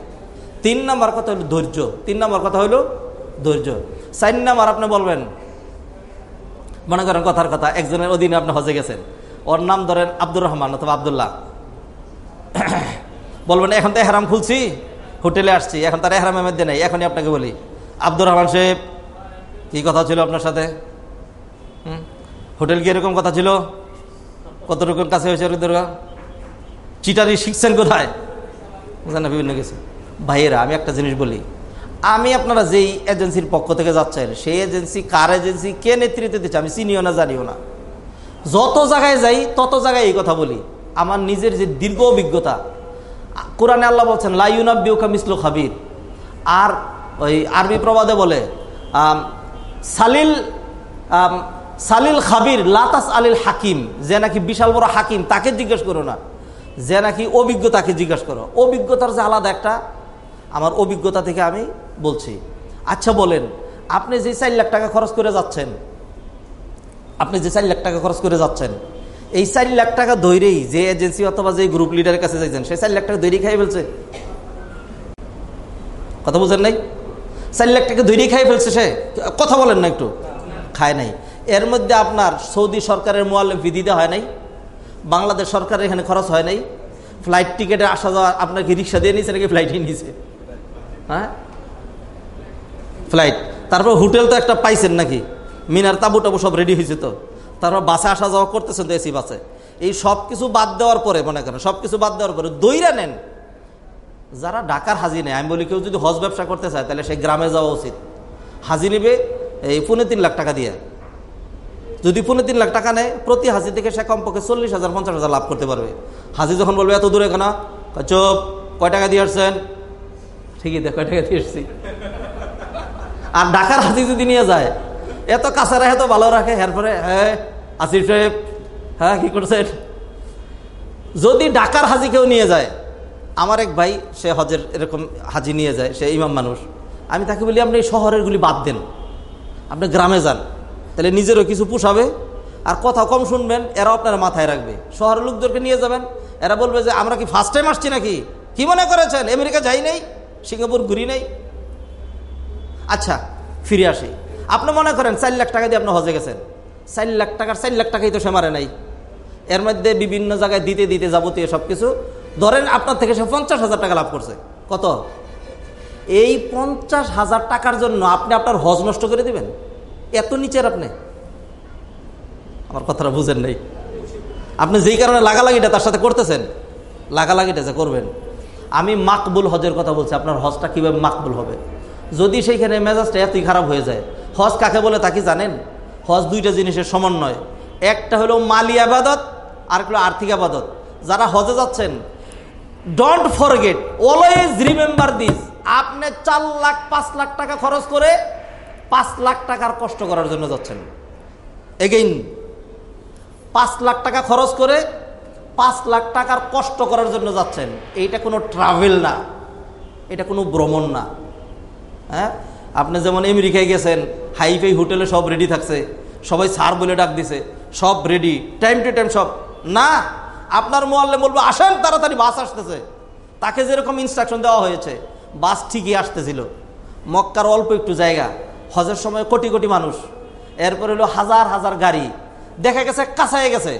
তিন নাম্বার কথা হলো ধৈর্য, তিন নাম্বার কথা হলো ধৈর্য। চার নাম্বার আপনি বলবেন মনে করেন কথার কথা, একজনের অধীনে আপনি হজে গেছেন। ওর নাম ধরেন আব্দুর রহমান অথবা আবদুল্লাহ। [coughs] বলবেন, এখন তো এহরাম খুলছি, হোটেলে আসছি, এখন তার এহরামের মধ্যে নেই, এখনই আপনাকে বলি। আব্দুর রহমান সাহেব, কি কথা ছিল আপনার সাথে? হোটেল কি এরকম কথা ছিল? কতটুকুর কাছে হয়েছে দুর্গা? চিটারি শিখছেন কোথায়? বিভিন্ন কিছু। ভাইয়েরা, আমি একটা জিনিস বলি আমি আপনারা যেই এজেন্সির পক্ষ থেকে যাচ্ছেন, সেই এজেন্সি কার এজেন্সি কে নেতৃত্ব দিচ্ছে আমি চিনিও না, জানিও না। যত জায়গায় যাই, তত জায়গায় এই কথা বলি। আমার নিজের যে দীর্ঘ অভিজ্ঞতা, কোরআনে আল্লাহ বলছেন লাইউনাবিউকা মিসলু খাবির। আর ওই আরবি প্রবাদে বলে সালিল সালিল খাবির লাতাস আলিল হাকিম। যে নাকি বিশাল বড় হাকিম, তাকে জিজ্ঞেস করো না। যে নাকি অভিজ্ঞতাকে জিজ্ঞেস করো। অভিজ্ঞতার যে আলাদা একটা, আমার অভিজ্ঞতা থেকে আমি বলছি। আচ্ছা বলেন, আপনি যে চার লাখ টাকা খরচ করে যাচ্ছেন, আপনি যে চার লাখ টাকা খরচ করে যাচ্ছেন, এই চার লাখ টাকা দৈরেই যে এজেন্সি অথবা যে গ্রুপ লিডারের কাছে যাইছেন সেই চার লাখ টাকা দৈরেই খাই ফেলছে? কথা বুঝেন নাই? চার লাখ টাকা দৈরেই খাই ফেলছে সে? কথা বলেন না একটু। খায় নাই। এর মধ্যে আপনার সৌদি সরকারের মোয়াল্লে ফি দিতে হয় নাই, বাংলাদেশ সরকারের এখানে খরচ হয় নাই ফ্লাইট টিকেটে আসা যাওয়া, আপনাকে রিক্সা দিয়ে নিয়েছে নাকি ফ্লাইটে নিয়েছে হ্যাঁ? ফ্লাইট। তারপর হোটেল তো একটা পাইছেন নাকি? মিনার, তাবু টাবু সব রেডি হয়েছে তো। তারপর বাসে আসা যাওয়া করতেছেন তো এসি বাসে। এই সব কিছু বাদ দেওয়ার পরে, মনে করেন সব কিছু বাদ দেওয়ার পরে দইরা নেন। যারা ঢাকার হাজি নেয়, আমি বলি কেউ যদি হজ ব্যবসা করতে চায়, তাহলে সেই গ্রামে যাওয়া উচিত। হাজি নেবে, এই পুনে তিন লাখ টাকা দিয়ে। যদি পুনে তিন লাখ টাকা নেয়, প্রতি হাজি থেকে সে কমপক্ষে চল্লিশ হাজার, পঞ্চাশ হাজার লাভ করতে পারবে। হাজি যখন বলবে, এত দূরে কেনা? চোপ, কয় টাকা দিয়ে আসছেন? ঠিকই দেখ কয় টাকা দিয়ে এসছি আর ঢাকার হাজি যদি নিয়ে যায় এত কাছে রাখে তো ভালো রাখে এরপরে হ্যাঁ আসিফ সাহেব হ্যাঁ কি করছেন? যদি ঢাকার হাজি কেউ নিয়ে যায়, আমার এক ভাই, সে হজের এরকম হাজি নিয়ে যায়, সে ইমাম মানুষ, আমি তাকে বলি, আপনি এই শহরেরগুলি বাদ দেন। আপনি গ্রামে যান। তাহলে নিজেরও কিছু পোষাবে, আর কথা কম শুনবেন, এরাও আপনার মাথায় রাখবে। শহরের লোকদেরকে নিয়ে যাবেন, এরা বলবে যে, আমরা কি ফার্স্ট টাইম আসছি নাকি? কি মনে করেছেন? আমেরিকা যাই নেই? সিঙ্গাপুর ঘুরি নেই? আচ্ছা ফিরে আসি। আপনি মনে করেন চার লাখ টাকা দিয়ে আপনি হজে গেছেন। চার লাখ টাকার চার লাখ টাকাই তো সে মারে নাই। এর মধ্যে বিভিন্ন জায়গায় দিতে দিতে যাবতীয় সব কিছু ধরেন আপনার থেকে সে পঞ্চাশ হাজার টাকা লাভ করছে। কত? এই পঞ্চাশ হাজার টাকার জন্য আপনি আপনার হজ নষ্ট করে দিবেন? এত নিচের আপনি? আমার কথাটা বুঝেন নেই। আপনি যেই কারণে লাগালাগিটা তার সাথে করতেছেন, লাগালাগিটা যে করবেন। আমি মাকবুল হজের কথা বলছি, আপনার হজটা কীভাবে মাকবুল হবে? যদি সেইখানে মেজাজটা এতই খারাপ হয়ে যায়, হজ কাকে বলে তা কি জানেন? হজ দুইটা জিনিসের সমন্বয় একটা হলো মালি আবাদত, আর হলো আর্থিক আবাদত। যারা হজে যাচ্ছেন don't forget always remember this আপনি চার লাখ, পাঁচ লাখ টাকা খরচ করে পাঁচ লাখ টাকার কষ্ট করার জন্য যাচ্ছেন। এগেইন পাঁচ লাখ টাকা খরচ করে পাঁচ লাখ টাকার কষ্ট করার জন্য যাচ্ছেন। এইটা কোনো ট্রাভেল না, এটা কোনো ভ্রমণ না। হ্যাঁ? আপনি যেমন আমেরিকায় গেছেন, হাইফাই হোটেলে সব রেডি থাকছে, সবাই সার বলে ডাক দিছে, সব রেডি টাইম টু টাইম সব। না, আপনার মোয়াল্লে বলব, আসেন, তাড়াতাড়ি বাস আসতেছে। তাকে যেরকম ইনস্ট্রাকশন দেওয়া হয়েছে, বাস ঠিকই আসতেছিল। মক্কার অল্প একটু জায়গা, হজের সময় কোটি কোটি মানুষ। এরপরে হলো হাজার হাজার গাড়ি। দেখা গেছে, কাছায় গেছে।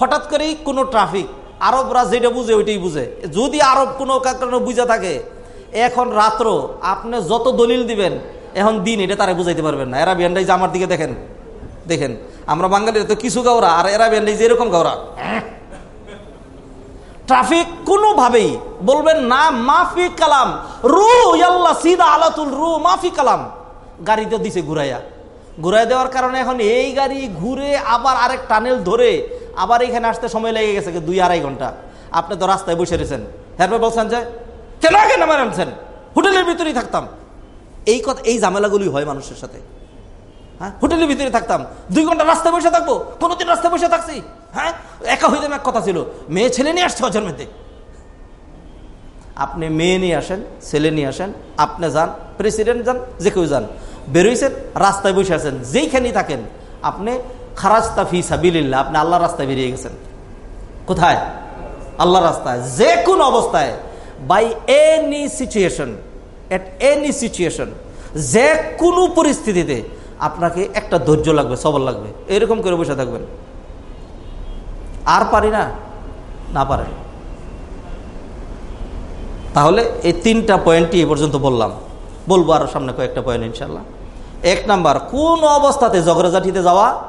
হঠাৎ করেই কোনো ট্রাফিক আরবরা যেটা বুঝে ওইটাই বুঝে। যদি আরব কোনো কারণে বুঝে থাকে এখন রাত্র, আপনি যত দলিল দিবেন, এখন দিন, এটা তারা বুঝাইতে পারবেন না। যে আমার দিকে দেখেন দেখেন, আমরা বাঙালিরা তো কিছু গাওরা, আর এরা বিয়ানটাই যে এরকম গাওরা। ট্রাফিক কোনোভাবেই বলবেন না, মাফি কালাম, রু, ইয়াল্লা সিদা আলাতুল রু, মাফি কালাম। গাড়িতে দিছে ঘুরাইয়া। ঘুরাই দেওয়ার কারণে এখন এই গাড়ি ঘুরে আবার আরেক টানেল ধরে আবার এখানে আসতে সময় লেগে গেছে, দুই আড়াই ঘণ্টা। আপনি তো রাস্তায় বসে রয়েছেন। হ্যাঁ বলছেন যে? নামার আনছেন হোটেলের ভিতরেই থাকতাম। এই কথা, এই ঝামেলাগুলি হয় মানুষের সাথে। হ্যাঁ? হোটেলের ভিতরে থাকতাম। দুই ঘণ্টা রাস্তায় বসে থাকব, কোনোদিন রাস্তায় বসে থাকছি। হ্যাঁ? একা হইতাম এক কথা ছিল, মেয়ে ছেলে নিয়ে আসছে জন্মেতে আপনি মেয়ে নিয়ে আসেন, ছেলে নিয়ে আসেন, আপনি যান প্রেসিডেন্ট যান, যে কেউ যান। বেরোইছেন, রাস্তায় বসে আছেন, যেইখানেই থাকেন। আপনি খারাস্তা ফি সাবিল্লা আপনি আল্লাহ রাস্তায় বেরিয়ে গেছেন। কোথায়? আল্লাহ রাস্তায়, যে কোন অবস্থায়। By any situation at any situation যে কোনো পরিস্থিতিতে আপনাকে একটা ধৈর্য লাগবে, সবল লাগবে। এরকম করে বসে থাকবেন। আর পারি না? না পারেন। তাহলে এই তিনটা পয়েন্টই এ পর্যন্ত বললাম। বলব আরও সামনে কয়েকটা পয়েন্ট ইনশাল্লাহ এক নাম্বার, কোন অবস্থাতে ঝগড়াঝাটিতে যাওয়া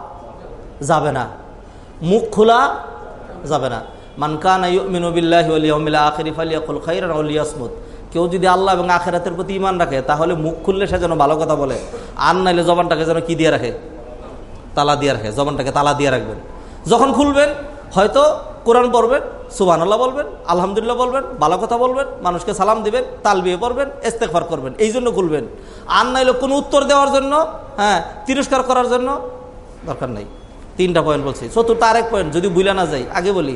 যাবে না? মুখ খোলা যাবে না। মানকান কেউ যদি আল্লাহ এবং আখেরাতের প্রতি ইমান রাখে, তাহলে মুখ খুললে সে যেন ভালো কথা বলে, আর নাইলে জবানটাকে যেন কি দিয়ে রাখে? তালা দিয়ে রাখে, জবানটাকে তালা দিয়ে রাখবেন। যখন খুলবেন, হয়তো কোরআন পড়বেন সুবান আল্লাহ বলবেন, আলহামদুলিল্লাহ বলবেন, ভালো কথা বলবেন, মানুষকে সালাম দিবেন তাল বিয়ে পড়বেন ইস্তেকফার করবেন, এই জন্য খুলবেন। আর নাইলে কোনো উত্তর দেওয়ার জন্য হ্যাঁ তিরস্কার করার জন্য দরকার নাই। তিনটা পয়েন্ট বলছি। চতুর্থ আরেক পয়েন্ট যদি বুঝলে না যাই, আগে বলি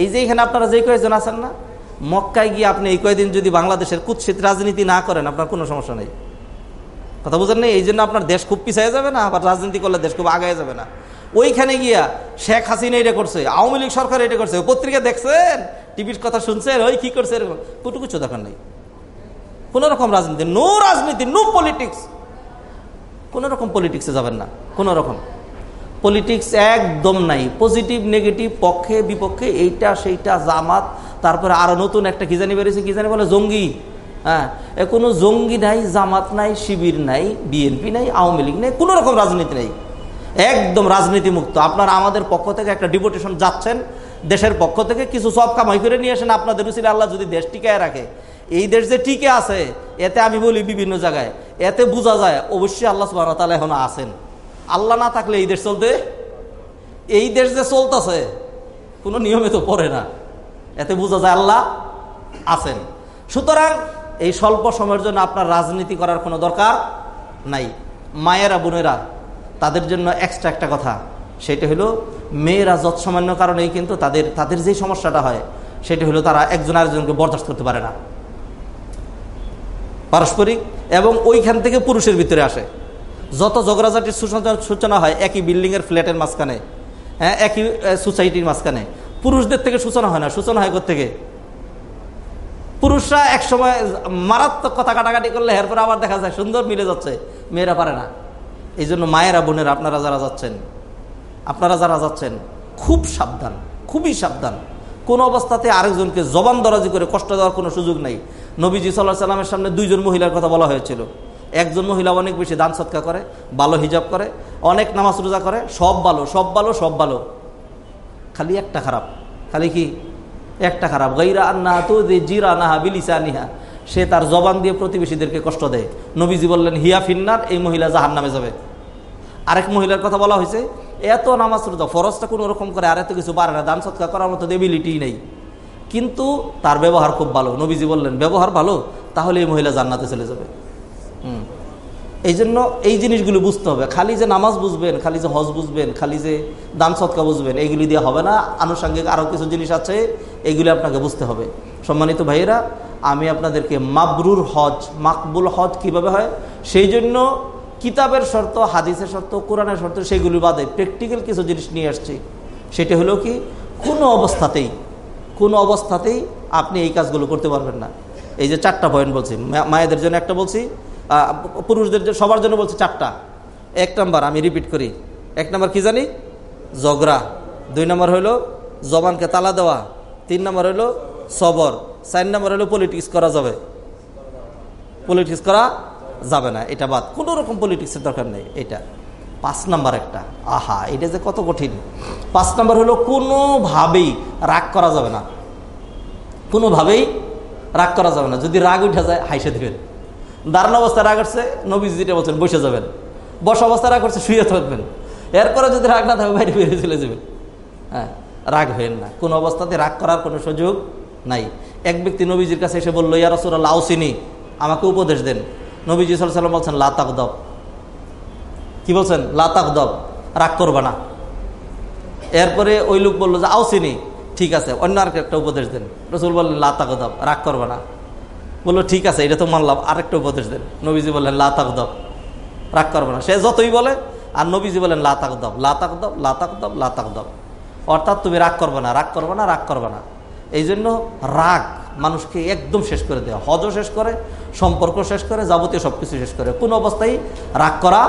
এই যে এখানে আপনারা যে কয়েকজন আছেন না, মক্কায় গিয়ে আপনি এই কয়েকদিন যদি বাংলাদেশের কুৎসিত রাজনীতি না করেন, আপনার কোনো সমস্যা নেই। কথা বুঝেন নেই? এই জন্য আপনার দেশ খুব পিছিয়ে যাবে না, আবার রাজনীতি করলে দেশ খুব আগায় যাবে না। ওইখানে গিয়া শেখ হাসিনা এটা করছে, আওয়ামী লীগ সরকার এটা করছে, পত্রিকা দেখছেন? টিভির কথা শুনছেন? ওই কি করছে এরকম? কুটু দরকার নেই। কোন রকম রাজনীতি নো রাজনীতি নো পলিটিক্স কোন রকম পলিটিক্সে যাবেন না, কোন রকম। পলিটিক্স একদম নাই। পজিটিভ নেগেটিভ পক্ষে, বিপক্ষে, এইটা, সেইটা, জামাত, তারপরে আরও নতুন একটা কি জানি বেরিয়েছে, কি জানি বলে, জঙ্গি। হ্যাঁ কোনো জঙ্গি নাই, জামাত নাই, শিবির নাই বিএনপি নাই, আওয়ামী লীগ নাই, কোনো রকম রাজনীতি নাই। একদম রাজনীতি মুক্ত আপনারা আমাদের পক্ষ থেকে একটা ডিপুটেশন যাচ্ছেন, দেশের পক্ষ থেকে কিছু সব কামাই করে নিয়ে আসেন, আপনাদের উচিত আল্লাহ যদি দেশ টিকায় রাখে। এই দেশ যে টিকে আছে, এতে আমি বলি বিভিন্ন জায়গায়, এতে বোঝা যায়, অবশ্যই আল্লাহ সুবাহ তালা এখন আছেন। আল্লাহ না থাকলে এই দেশ চলতে? এই দেশ যে চলতেছে, কোনো নিয়মে তো পড়ে না। এতে বোঝা যায় আল্লাহ আছেন। সুতরাং এই স্বল্প সময়ের জন্য আপনার রাজনীতি করার কোনো দরকার নাই। মায়েরা, বোনেরা, তাদের জন্য এক্সট্রা একটা কথা। সেটা হলো, মেয়েরা যৎসামান্য কারণেই কিন্তু তাদের তাদের যে সমস্যাটা হয়, সেটা হলো তারা একজন আরেকজনকে বরদাস্ত করতে পারে না। পারস্পরিক এবং ওইখান থেকে পুরুষের ভিতরে আসে। যত ঝগড়াঝাটির সূচনা হয়, একই বিল্ডিংয়ের ফ্ল্যাটের মাঝখানে। হ্যাঁ একই সোসাইটির মাঝখানে। পুরুষদের থেকে সূচনা হয় না। সূচনা হয় থেকে পুরুষরা একসময় মারাত্মক কথা কাটাকাটি করলে এরপরে আবার দেখা যায় সুন্দর মিলে যাচ্ছে। মেয়েরা পারে না। এই জন্য মায়েরা, বোনেরা, আপনারা যারা যাচ্ছেন, আপনারা যারা যাচ্ছেন, খুব সাবধান, খুবই সাবধান। কোন অবস্থাতে আরেকজনকে জবান দরাজি করে কষ্ট দেওয়ার কোনো সুযোগ নেই। নবীজি সাল্লাহ সাল্লামের সামনে দুইজন মহিলার কথা বলা হয়েছিল। একজন মহিলা অনেক বেশি দান সৎকা করে, ভালো হিজাব করে, অনেক নামাজ রোজা করে, সব ভালো সব ভালো সব ভালো। খালি একটা খারাপ। খালি কি? একটা খারাপ। গৈরা আন্না তো যে জিরা নাহা বিলিসা নিহা সে তার জবান দিয়ে প্রতিবেশীদেরকে কষ্ট দেয়। নবীজি বললেন, হিয়া ফিন্নার, এই মহিলা জাহান নামে যাবে। আরেক মহিলার কথা বলা হয়েছে, এত নামাজ রোজা, ফরজটা কোনো রকম করে আর এত কিছু পারে না, দান সৎকার করার মতো এবিলিটি নেই। কিন্তু তার ব্যবহার খুব ভালো। নবীজি বললেন, ব্যবহার ভালো? তাহলে এই মহিলা জান্নাতে চলে যাবে। এই জন্য এই জিনিসগুলো বুঝতে হবে। খালি যে নামাজ বুঝবেন, খালি যে হজ বুঝবেন, খালি যে দান সৎকা বুঝবেন এইগুলি দিয়ে হবে না। আনুষঙ্গিক আরও কিছু জিনিস আছে এইগুলি আপনাকে বুঝতে হবে। সম্মানিত ভাইয়েরা, আমি আপনাদেরকে মাবরুর হজ, মাকবুল হজ কীভাবে হয়? সেই জন্য কিতাবের শর্ত, হাদিসের শর্ত, কোরআনের শর্ত, সেগুলি বাদে প্র্যাকটিক্যাল কিছু জিনিস নিয়ে আসছি। সেটা হলো কি, কোনো অবস্থাতেই কোনো অবস্থাতেই আপনি এই কাজগুলো করতে পারবেন না। এই যে চারটা পয়েন্ট বলছি মায়েদের জন্য একটা বলছি পুরুষদের সবার জন্য বলছে চারটা। এক নম্বর, আমি রিপিট করি। এক নম্বর কি জানি? জগরা দুই নম্বর হইল জবানকে তালা দেওয়া। তিন নম্বর হইল সবর। চার নম্বর হইল পলিটিক্স করা যাবে। পলিটিক্স করা যাবে না, এটা বাদ। কোনো রকম পলিটিক্সের দরকার নেই, এটা। পাঁচ নাম্বার একটা। আহা, এটা যে কত কঠিন। পাঁচ নাম্বার হলো কোনোভাবেই রাগ করা যাবে না। কোনোভাবেই রাগ করা যাবে না। যদি রাগ উঠে যায় হাইসে দেবেন। দাঁড়ানো অবস্থায় রাগ করছে নবী যেটা বলছেন, বসে যাবেন। বসা অবস্থায় রাগ করছে, শুয়ে থাকবেন। এরপরে যদি রাগ না থাকে, বাইরে বেরিয়ে চলে যাবেন। হ্যাঁ রাগ হইন না। কোন অবস্থাতে রাগ করার কোনো সুযোগ নাই। এক ব্যক্তি নবীজির কাছে এসে বলল, ইয়া রসুল্লাহ আউসিনি, আমাকে উপদেশ দেন। নবীজি সাল্লাম বলছেন লাতাক দব কি বলছেন? লাতাক দব রাগ করবা না। এরপরে ওই লোক বলল যে, আউসিনি, ঠিক আছে, অন্য আর একটা উপদেশ দেন। রসুল বললেন লাতাক দব রাগ করবা না। বলল, ঠিক আছে, এটা তো মানলাম, আরেকটা উপদেশ দেন। নবীজি বললেন লাতাক দব রাগ করবে না। সে যতই বলে, আর নবীজি বলেন লাতাক দব লাতাক দব লাতাক দব লাতাক দব অর্থাৎ তুমি রাগ করবে না, রাগ করবে না, রাগ করবে না। এই জন্য রাগ মানুষকে একদম শেষ করে দেওয়া হজও শেষ করে, সম্পর্ক শেষ করে, যাবতীয় সব কিছু শেষ করে। কোন অবস্থায় রাগ করা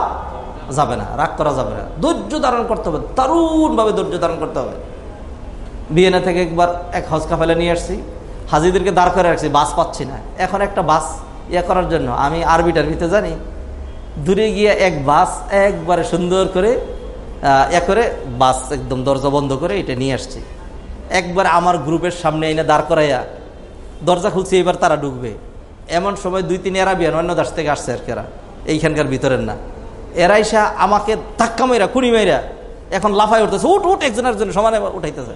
যাবে না, রাগ করা যাবে না। ধৈর্য ধারণ করতে হবে, দারুণভাবে ধৈর্য ধারণ করতে হবে। বিয়েনা থেকে একবার এক হজ কাফেলা নিয়ে আসছি। হাজিদেরকে দাঁড় করে রাখছি, বাস পাচ্ছি না। এখন একটা বাস ইয়ে করার জন্য আমি আরবি টারবিতে জানি, দূরে গিয়ে এক বাস একবারে সুন্দর করে এ করে বাস একদম দরজা বন্ধ করে এটা নিয়ে আসছি। একবার আমার গ্রুপের সামনে এনে দাঁড় করাইয়া দরজা খুলছি, এবার তারা ঢুকবে। এমন সময় দুই তিন এরাবিয়ান অন্য দাস থেকে আসছে আর কেরা এইখানকার ভিতরের না। এরাইসা আমাকে ধাক্কা মেরা কুড়ি মেরা এখন লাফাই উঠতেছে, উঠ উঠ একজনের জন্য সমানে উঠাইতেছে।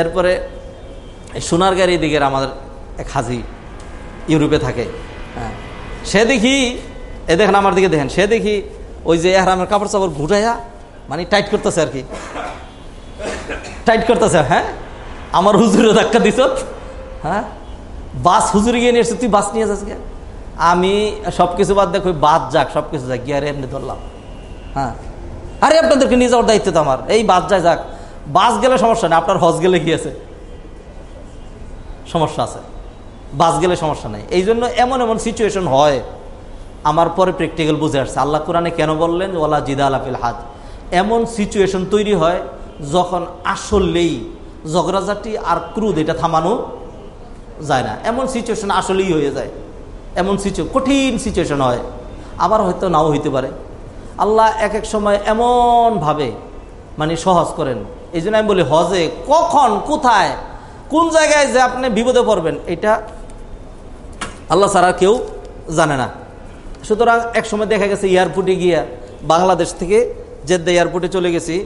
এরপরে সোনার গাড়ি দিকের আমাদের এক হাজি ইউরোপে থাকে। হ্যাঁ। সে দেখি, এ দেখেন আমার দিকে দেখেন, সে দেখি ওই যে এহরামের কাপড় চাপড় ঘুটাইয়া মানে টাইট করতেছে আর কি। টাইট করতেছে হ্যাঁ? আমার হুজুরে ধাক্কা দিস হ্যাঁ? বাস হুজুরে গিয়ে নিয়ে তুই বাস নিয়ে যাস আমি সব কিছু বাদ দেখো বাদ যাক সব কিছু যাক, গিয়ে আরে এমনি ধরলাম। হ্যাঁ? আরে আপনাদেরকে নিয়ে যাওয়ার দায়িত্ব তো আমার। এই বাস যায় যাক। বাস গেলে সমস্যা নেই, আপনার হজ গেলে গিয়েছে সমস্যা আছে। বাস গেলে সমস্যা নেই। এই জন্য এমন এমন সিচুয়েশন হয়, আমার পরে প্র্যাকটিক্যাল বুঝে আসছে। আল্লাহ কোরআনে কেন বললেন ওলা জিদা আলাফিল হাজ এমন সিচুয়েশন তৈরি হয় যখন আসলেই ঝগড়াঝাটি আর ক্রুদ এটা থামানো যায় না। এমন সিচুয়েশন আসলেই হয়ে যায়। এমন সিচু কঠিন সিচুয়েশন হয়। আবার হয়তো নাও হইতে পারে। আল্লাহ এক এক সময় এমনভাবে মানে সহজ করেন। এই জন্য আমি বলি, হজে কখন, কোথায় কোন জায়গায় যে আপনি বিপদে পড়বেন, এটা আল্লাহ ছাড়া কেউ জানে না। সুতরাং এক সময় দেখা গেছে এয়ারপোর্টে গিয়া বাংলাদেশ থেকে জেদ্দা এয়ারপোর্টে চলে গেছি,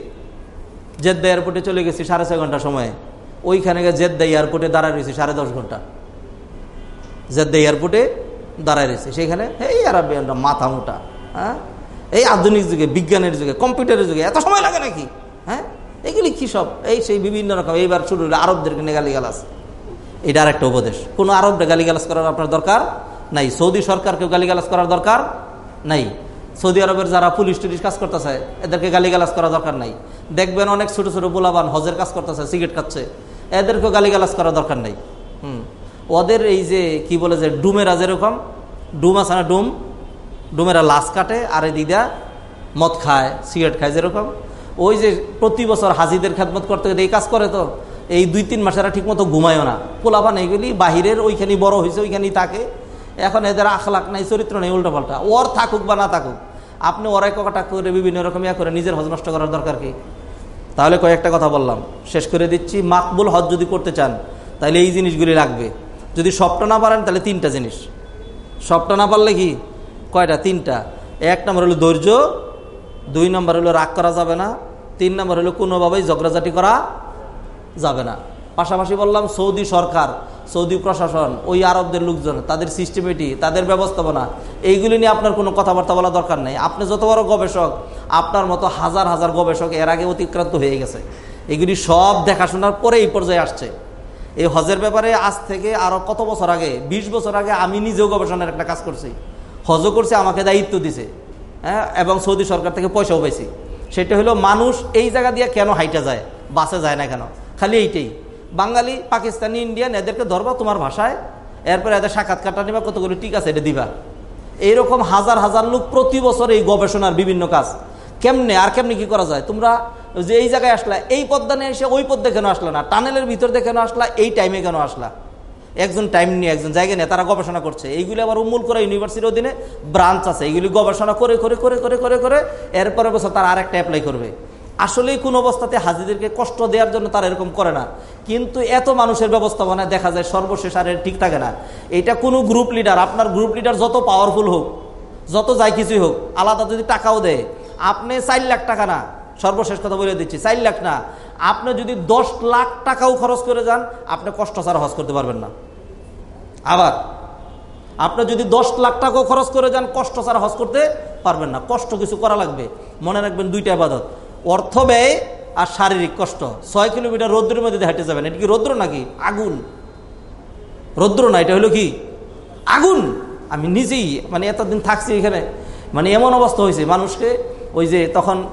জেদ্দা এয়ারপোর্টে চলে গেছি সাড়ে ছয় ঘণ্টা সময়ে। ওইখানে গিয়ে জেদ্দা এয়ারপোর্টে দাঁড়ায় রয়েছি সাড়ে দশ ঘণ্টা। জেদ্দা এয়ারপোর্টে দাঁড়ায় রয়েছে। সেখানে এই আরবিয়ানরা মাথা মোটা হ্যাঁ? এই আধুনিক যুগে, বিজ্ঞানের যুগে, কম্পিউটারের যুগে, এত সময় লাগে নাকি? হ্যাঁ? এগুলি কি সব? এই সেই বিভিন্ন রকম। এইবার শুরু হলো আরবদেরকে গালিগালাস এটা আর একটা উপদেশ। কোনো আরবরা গালিগালাস করার আপনার দরকার নাই। সৌদি সরকারকেও গালিগালাস করার দরকার নাই। সৌদি আরবের যারা পুলিশ টুলিশ কাজ করতেছে, এদেরকে গালিগালাস করার দরকার নাই। দেখবেন অনেক ছোট ছোট বোলাবান হজের কাজ করতেছে, সিগারেট খাচ্ছে। এদেরকেও গালিগালাস করার দরকার নাই। হুম। ওদের এই যে, কি বলে যে, ডুমেরা যেরকম, ডুম আছে না ডুম? ডুমেরা লাশ কাটে, আর এই দিদা মদ খায়, সিগারেট খায় যেরকম। ওই যে প্রতি বছর হাজিদের খেদমত করতে গেলে এই কাজ করে তো, এই দুই তিন মাসেরা ঠিক মতো ঘুমায়ও না। পোলাপান এইগুলি বাহিরের ওইখানে বড় হয়েছে, ওইখানেই থাকে। এখন এদের আখলাক নাই, চরিত্র নেই উল্টো পাল্টা ওর থাকুক বা না থাকুক, আপনি ওরাই কটা করে বিভিন্ন রকম ইয়া করে নিজের হজ নষ্ট করার দরকার কি? তাহলে কয়েকটা কথা বললাম। শেষ করে দিচ্ছি, মাকবুল হজ যদি করতে চান, তাহলে এই জিনিসগুলি লাগবে। যদি সবটা না পারেন, তাহলে তিনটা জিনিস। সবটা না পারলে কি? কয়টা? তিনটা। এক নম্বর হলো ধৈর্য, দুই নম্বর হলো রাগ করা যাবে না তিন নম্বর হলো, কোনোভাবেই ঝগড়াঝাটি করা যাবে না। পাশাপাশি বললাম, সৌদি সরকার, সৌদি প্রশাসন, ওই আরবদের লোকজন, তাদের সিস্টেমেটি তাদের ব্যবস্থাপনা, এইগুলি নিয়ে আপনার কোনো কথাবার্তা বলা দরকার নেই। আপনি যত বড় গবেষক, আপনার মতো হাজার হাজার গবেষক এর আগে অতিক্রান্ত হয়ে গেছে। এগুলি সব দেখাশোনার পরে এই পর্যায়ে আসছে। এই হজের ব্যাপারে আজ থেকে আরও কত বছর আগে ২০ বছর আগে আমি নিজেও গবেষণার একটা কাজ করছি। হজও করছে, আমাকে দায়িত্ব দিছে হ্যাঁ এবং সৌদি সরকার থেকে পয়সাও পাইছি। সেটা হলো মানুষ এই জায়গা দিয়ে কেন হাইটা যায়? বাসে যায় না কেন? খালি এইটাই। বাঙালি, পাকিস্তানি, ইন্ডিয়ান, এদেরকে ধরবা তোমার ভাষায়, এরপরে এদের সাক্ষাৎকারটা নিবা, কতগুলো ঠিক আছে এটা দিবা। এইরকম হাজার হাজার লোক প্রতি বছর এই গবেষণার বিভিন্ন কাজ। কেমনে, আর কেমনে কি করা যায়? তোমরা যে এই জায়গায় আসলা, এই পদ্মা নিয়ে এসে ওই পদ্মা কেন আসলা না? টানেলের ভিতর দিয়ে কেন আসলা? এই টাইমে কেন আসলা? একজন টাইম নিয়ে একজন জায়গা নিয়ে তারা গবেষণা করছে। এইগুলি আবার উমুল করে ইউনিভার্সিটির অধীনে ব্রাঞ্চ আছে। এইগুলি গবেষণা করে করে করে করে করে করে এরপরে বছর তারা আরেকটা অ্যাপ্লাই করবে। আসলেই কোন অবস্থাতে হাজিদেরকে কষ্ট দেওয়ার জন্য তারা এরকম করে না। কিন্তু এত মানুষের ব্যবস্থাপনায় দেখা যায় সর্বশেষ আর ঠিক থাকে না। এটা কোনো গ্রুপ লিডার আপনার গ্রুপ লিডার যত পাওয়ারফুল হোক, যত যাই কিছুই হোক, আলাদা যদি টাকাও দেয়, আপনি চার লাখ টাকা না, সর্বশেষ কথা বলে দিচ্ছি, চার লাখ না, আপনি যদি দশ লাখ টাকাও খরচ করে যান, আপনি কষ্ট ছাড়া হজ করতে পারবেন না। আবার, আপনি যদি দশ লাখ টাকাও খরচ করে যান, কষ্ট ছাড়া হজ করতে পারবেন না। কষ্ট কিছু করা লাগবে। মনে রাখবেন দুইটা আবাদত অর্থ ব্যয় আর শারীরিক কষ্ট। ছয় কিলোমিটার রৌদ্রের মধ্যে হেঁটে যাবেন। এটা কি রৌদ্র নাকি? আগুন। রৌদ্র না, এটা হলো কি? আগুন। আমি নিজেই মানে এতদিন থাকছি এখানে। মানে এমন অবস্থা হয়েছে, মানুষকে ওই যে তখন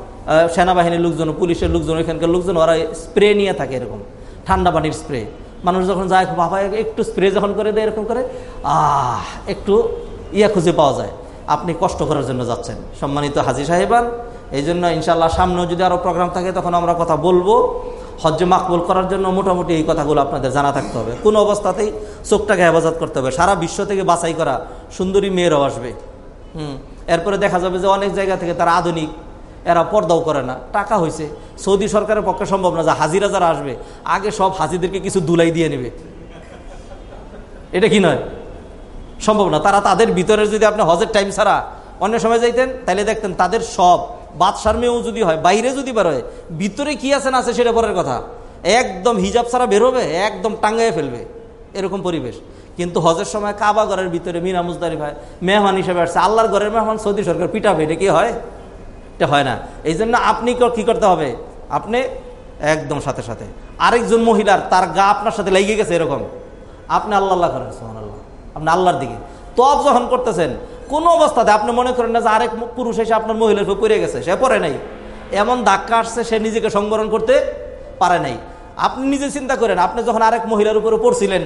সেনাবাহিনীর লোকজন, পুলিশের লোকজন এখানকার লোকজন, ওরা স্প্রে নিয়ে থাকে এরকম। ঠান্ডা পানির স্প্রে। মানুষ যখন যায়, খুব বাবা একটু স্প্রে যখন করে দেয় এরকম করে, আহ, একটু ইয়া খুঁজে পাওয়া যায়। আপনি কষ্ট করার জন্য যাচ্ছেন। সম্মানিত হাজি সাহেবান, এই জন্য ইনশাল্লাহ সামনেও যদি আরও প্রোগ্রাম থাকে, তখন আমরা কথা বলব। হজ্জ মাকবুল করার জন্য মোটামুটি এই কথাগুলো আপনাদের জানা থাকতে হবে। কোনো অবস্থাতেই চোখটাকে হেফাজত করতে হবে। সারা বিশ্ব থেকে বাছাই করা সুন্দরী মেয়েরাও আসবে। হুম, এরপরে দেখা যাবে যে অনেক জায়গা থেকে তারা আধুনিক এরা পর্দাও করে না। টাকা হয়েছে সৌদি সরকারের পক্ষে সম্ভব না যে হাজিরা যারা আসবে, আগে সব হাজিদেরকে কিছু দুলাই দিয়ে নেবে। এটা কি নয়? সম্ভব না। তারা তাদের ভিতরে যদি আপনি হজের টাইম ছাড়া অন্য সময় যাইতেন, তাহলে দেখতেন তাদের সব, বাদশার মেয়েও যদি হয়, বাইরে যদি বেরোয়, ভিতরে কি আছে না আছে সেটা পরের কথা। একদম হিজাব ছাড়া বেরোবে একদম টাঙ্গায় ফেলবে। এরকম পরিবেশ। কিন্তু হজের সময় কাবা ঘরের ভিতরে মিনা মুজদারি ভাই মেহমান হিসেবে আসছে। আল্লাহর ঘরের মেহমান সৌদি সরকার পিটাবে, এটা কি হয়? এটা হয় না। এই জন্য আপনি কি করতে হবে? আপনি একদম সাথে সাথে। আরেকজন মহিলার তার গা আপনার সাথে লেগে গেছে এরকম। আপনি আল্লাহ আল্লাহ করেন সোহান আল্লাহ আপনি আল্লাহর দিকে। তপ যখন করতেছেন, কোনো অবস্থাতে আপনি মনে করেন না যে আরেক পুরুষ এসে আপনার মহিলার উপর পড়ে গেছে, সে পড়ে নাই। এমন ধাক্কা আসছে, সে নিজেকে সংবরণ করতে পারে নাই। আপনি নিজে চিন্তা করেন, আপনি যখন আরেক মহিলার উপরে পড়ছিলেন,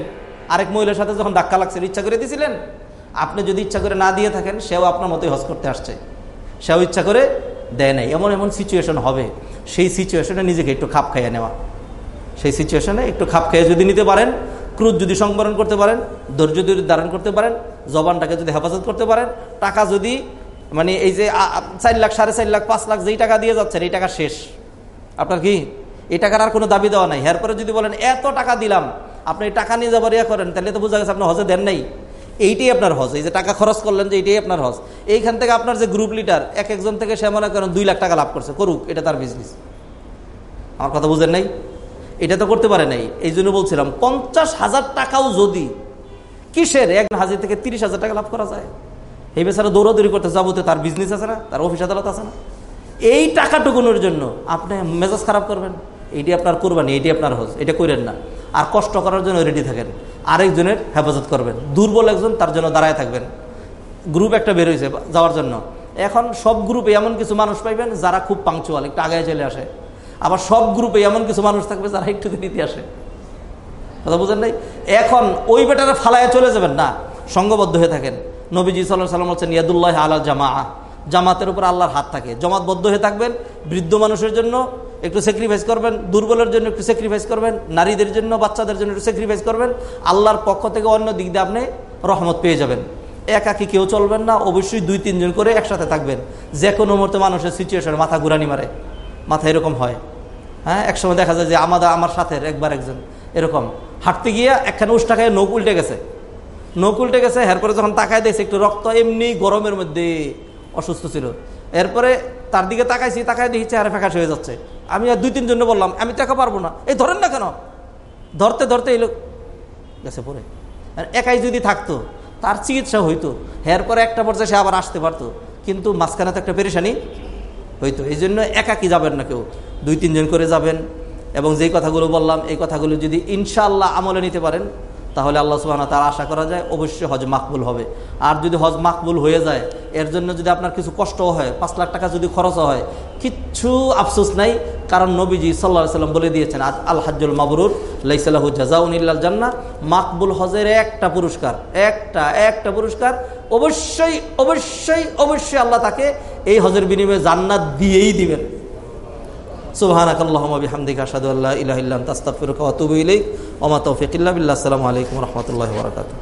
আরেক মহিলার সাথে যখন ধাক্কা লাগছে, ইচ্ছা করে দিয়েছিলেন আপনি যদি ইচ্ছা করে না দিয়ে থাকেন, সেও আপনার মতোই হজ করতে আসছে। সেও ইচ্ছা করে দেয় নাই। এমন এমন সিচুয়েশন হবে। সেই সিচুয়েশনে নিজেকে একটু খাপ খাইয়ে নেওয়া। সেই সিচুয়েশনে একটু খাপ খাইয়ে যদি নিতে পারেন ক্রুদ যদি সংবরণ করতে পারেন, ধৈর্য যদি ধারণ করতে পারেন, জবানটাকে যদি হেফাজত করতে পারেন, টাকা যদি মানে এই যে চার লাখ, সাড়ে চার লাখ, পাঁচ লাখ যেই টাকা দিয়ে যাচ্ছেন, এই টাকা শেষ। আপনার কি? এই টাকার আর কোনো দাবি দেওয়া নাই। এরপরে যদি বলেন, এত টাকা দিলাম, আপনি টাকা নিয়ে যাবার ইয়া করেন, তাহলে তো বোঝা গেছে আপনি হজে দেন নাই। এইটাই আপনার হজ। এই যে টাকা খরচ করলেন যে এইটাই আপনার হজ। এইখান থেকে আপনার যে গ্রুপ লিডার এক একজন থেকে সে মনে করেন দুই লাখ টাকা লাভ করছে। করুক, এটা তার বিজনেস আমার কথা বুঝেন নাই? এটা তো করতে পারে নাই। এই জন্য বলছিলাম, পঞ্চাশ হাজার টাকাও যদি কিসের এক হাজার থেকে তিরিশ হাজার টাকা লাভ করা যায়? এই বেচারা দৌড়াদৌড়ি করতে যাব তো তার বিজনেস আছে না? তার অফিস আদালত আছে না? এই টাকাটুকুনের জন্য আপনি মেজাজ খারাপ করবেন। এইটি আপনার কোরবানি এইটি আপনার হজ, এটা করেন না। আর কষ্ট করার জন্য রেডি থাকেন। আরেকজনের হেফাজত করবেন। দুর্বল একজন, তার জন্য দাঁড়ায় থাকবেন। গ্রুপ একটা বের হয়েছে যাওয়ার জন্য। এখন সব গ্রুপে এমন কিছু মানুষ পাইবেন যারা খুব পাংচুয়াল একটু আগে চলে আসে। আবার সব গ্রুপে এমন কিছু মানুষ থাকবে যারা একটু দেরিতে আসে। কথা বুঝেন নাই? এখন ওই বেটারে ফালায় চলে যাবেন না। সঙ্গবদ্ধ হয়ে থাকেন। নবীজি সাল্লাহ সাল্লাম হচ্ছেন ইয়াদুল্লাহ আলা জামা জামাতের উপর আল্লাহর হাত থাকে। জমাতবদ্ধ হয়ে থাকবেন বৃদ্ধ মানুষের জন্য। একটু স্যাক্রিফাইস করবেন, দুর্বলের জন্য একটু স্যাক্রিফাইস করবেন, নারীদের জন্য, বাচ্চাদের জন্য একটু স্যাক্রিফাইস করবেন, আল্লাহর পক্ষ থেকে অন্য দিক দিয়ে আপনি রহমত পেয়ে যাবেন। একাকি কেউ চলবেন না, অবশ্যই দুই তিনজন করে একসাথে থাকবেন। যে কোনো মুহূর্তে মানুষের সিচুয়েশন মাথা ঘুরানি মারে। মাথা এরকম হয়। হ্যাঁ একসময় দেখা যায় যে আমাদের আমার সাথে একবার একজন। এরকম। হাঁটতে গিয়ে একখানে উষ্টা খায় নৌক উল্টে গেছে। নৌক উল্টে গেছে, এরপরে যখন তাকায় দিয়েছে একটু রক্ত এমনি গরমের মধ্যে অসুস্থ ছিল। এরপরে তার দিকে তাকাইছি তাকাই দেখি চেহারা ফ্যাকাশ হয়ে যাচ্ছে। আমি আর দুই তিনজনে বললাম, আমি টাকা পারব না। এই ধরেন না কেন? ধরতে ধরতে এই লোক গেছে পরে আর একাই যদি থাকতো, তার চিকিৎসা হইতো। এরপরে একটা পর্যায়ে সে আবার আসতে পারতো। কিন্তু মাঝখানে তো একটা পেরেশানি হইতো। এই জন্য একাকি যাবেন না কেউ? দুই, তিনজন করে যাবেন। এবং যেই কথাগুলো বললাম, এই কথাগুলো যদি ইনশাল্লাহ আমলে নিতে পারেন তাহলে আল্লাহ সুবাহ তার আশা করা যায় অবশ্যই হজ মাকবুল হবে। আর যদি হজ মাকবুল হয়ে যায়, এর জন্য যদি আপনার কিছু কষ্টও হয়, পাঁচ লাখ টাকা যদি খরচও হয়, কিচ্ছু আফসোস নাই, কারণ নবীজি সাল্লাহ সাল্লাম বলে দিয়েছেন, আজ আল হাজুল মাবরুর লাইসাল্লাহ জাজাউনিল্লাল জান্না মাকবুল হজের একটা পুরস্কার, একটা একটা পুরস্কার, অবশ্যই অবশ্যই অবশ্যই আল্লাহ তাকে এই হজের বিনিময়ে জান্নাত দিয়েই দিবেন। সুবহানাক আল্লাহুম্মা বিহামদিকা আশহাদু আল্লা ইলাহা ইল্লা আনতা, আস্তাগফিরুকা ওয়া আতুবু ইলাইক। ওয়া মা তাওফিক ইল্লা বিল্লাহ। রাহমাতুল্লাহি ওয়া বারাকাতুহু।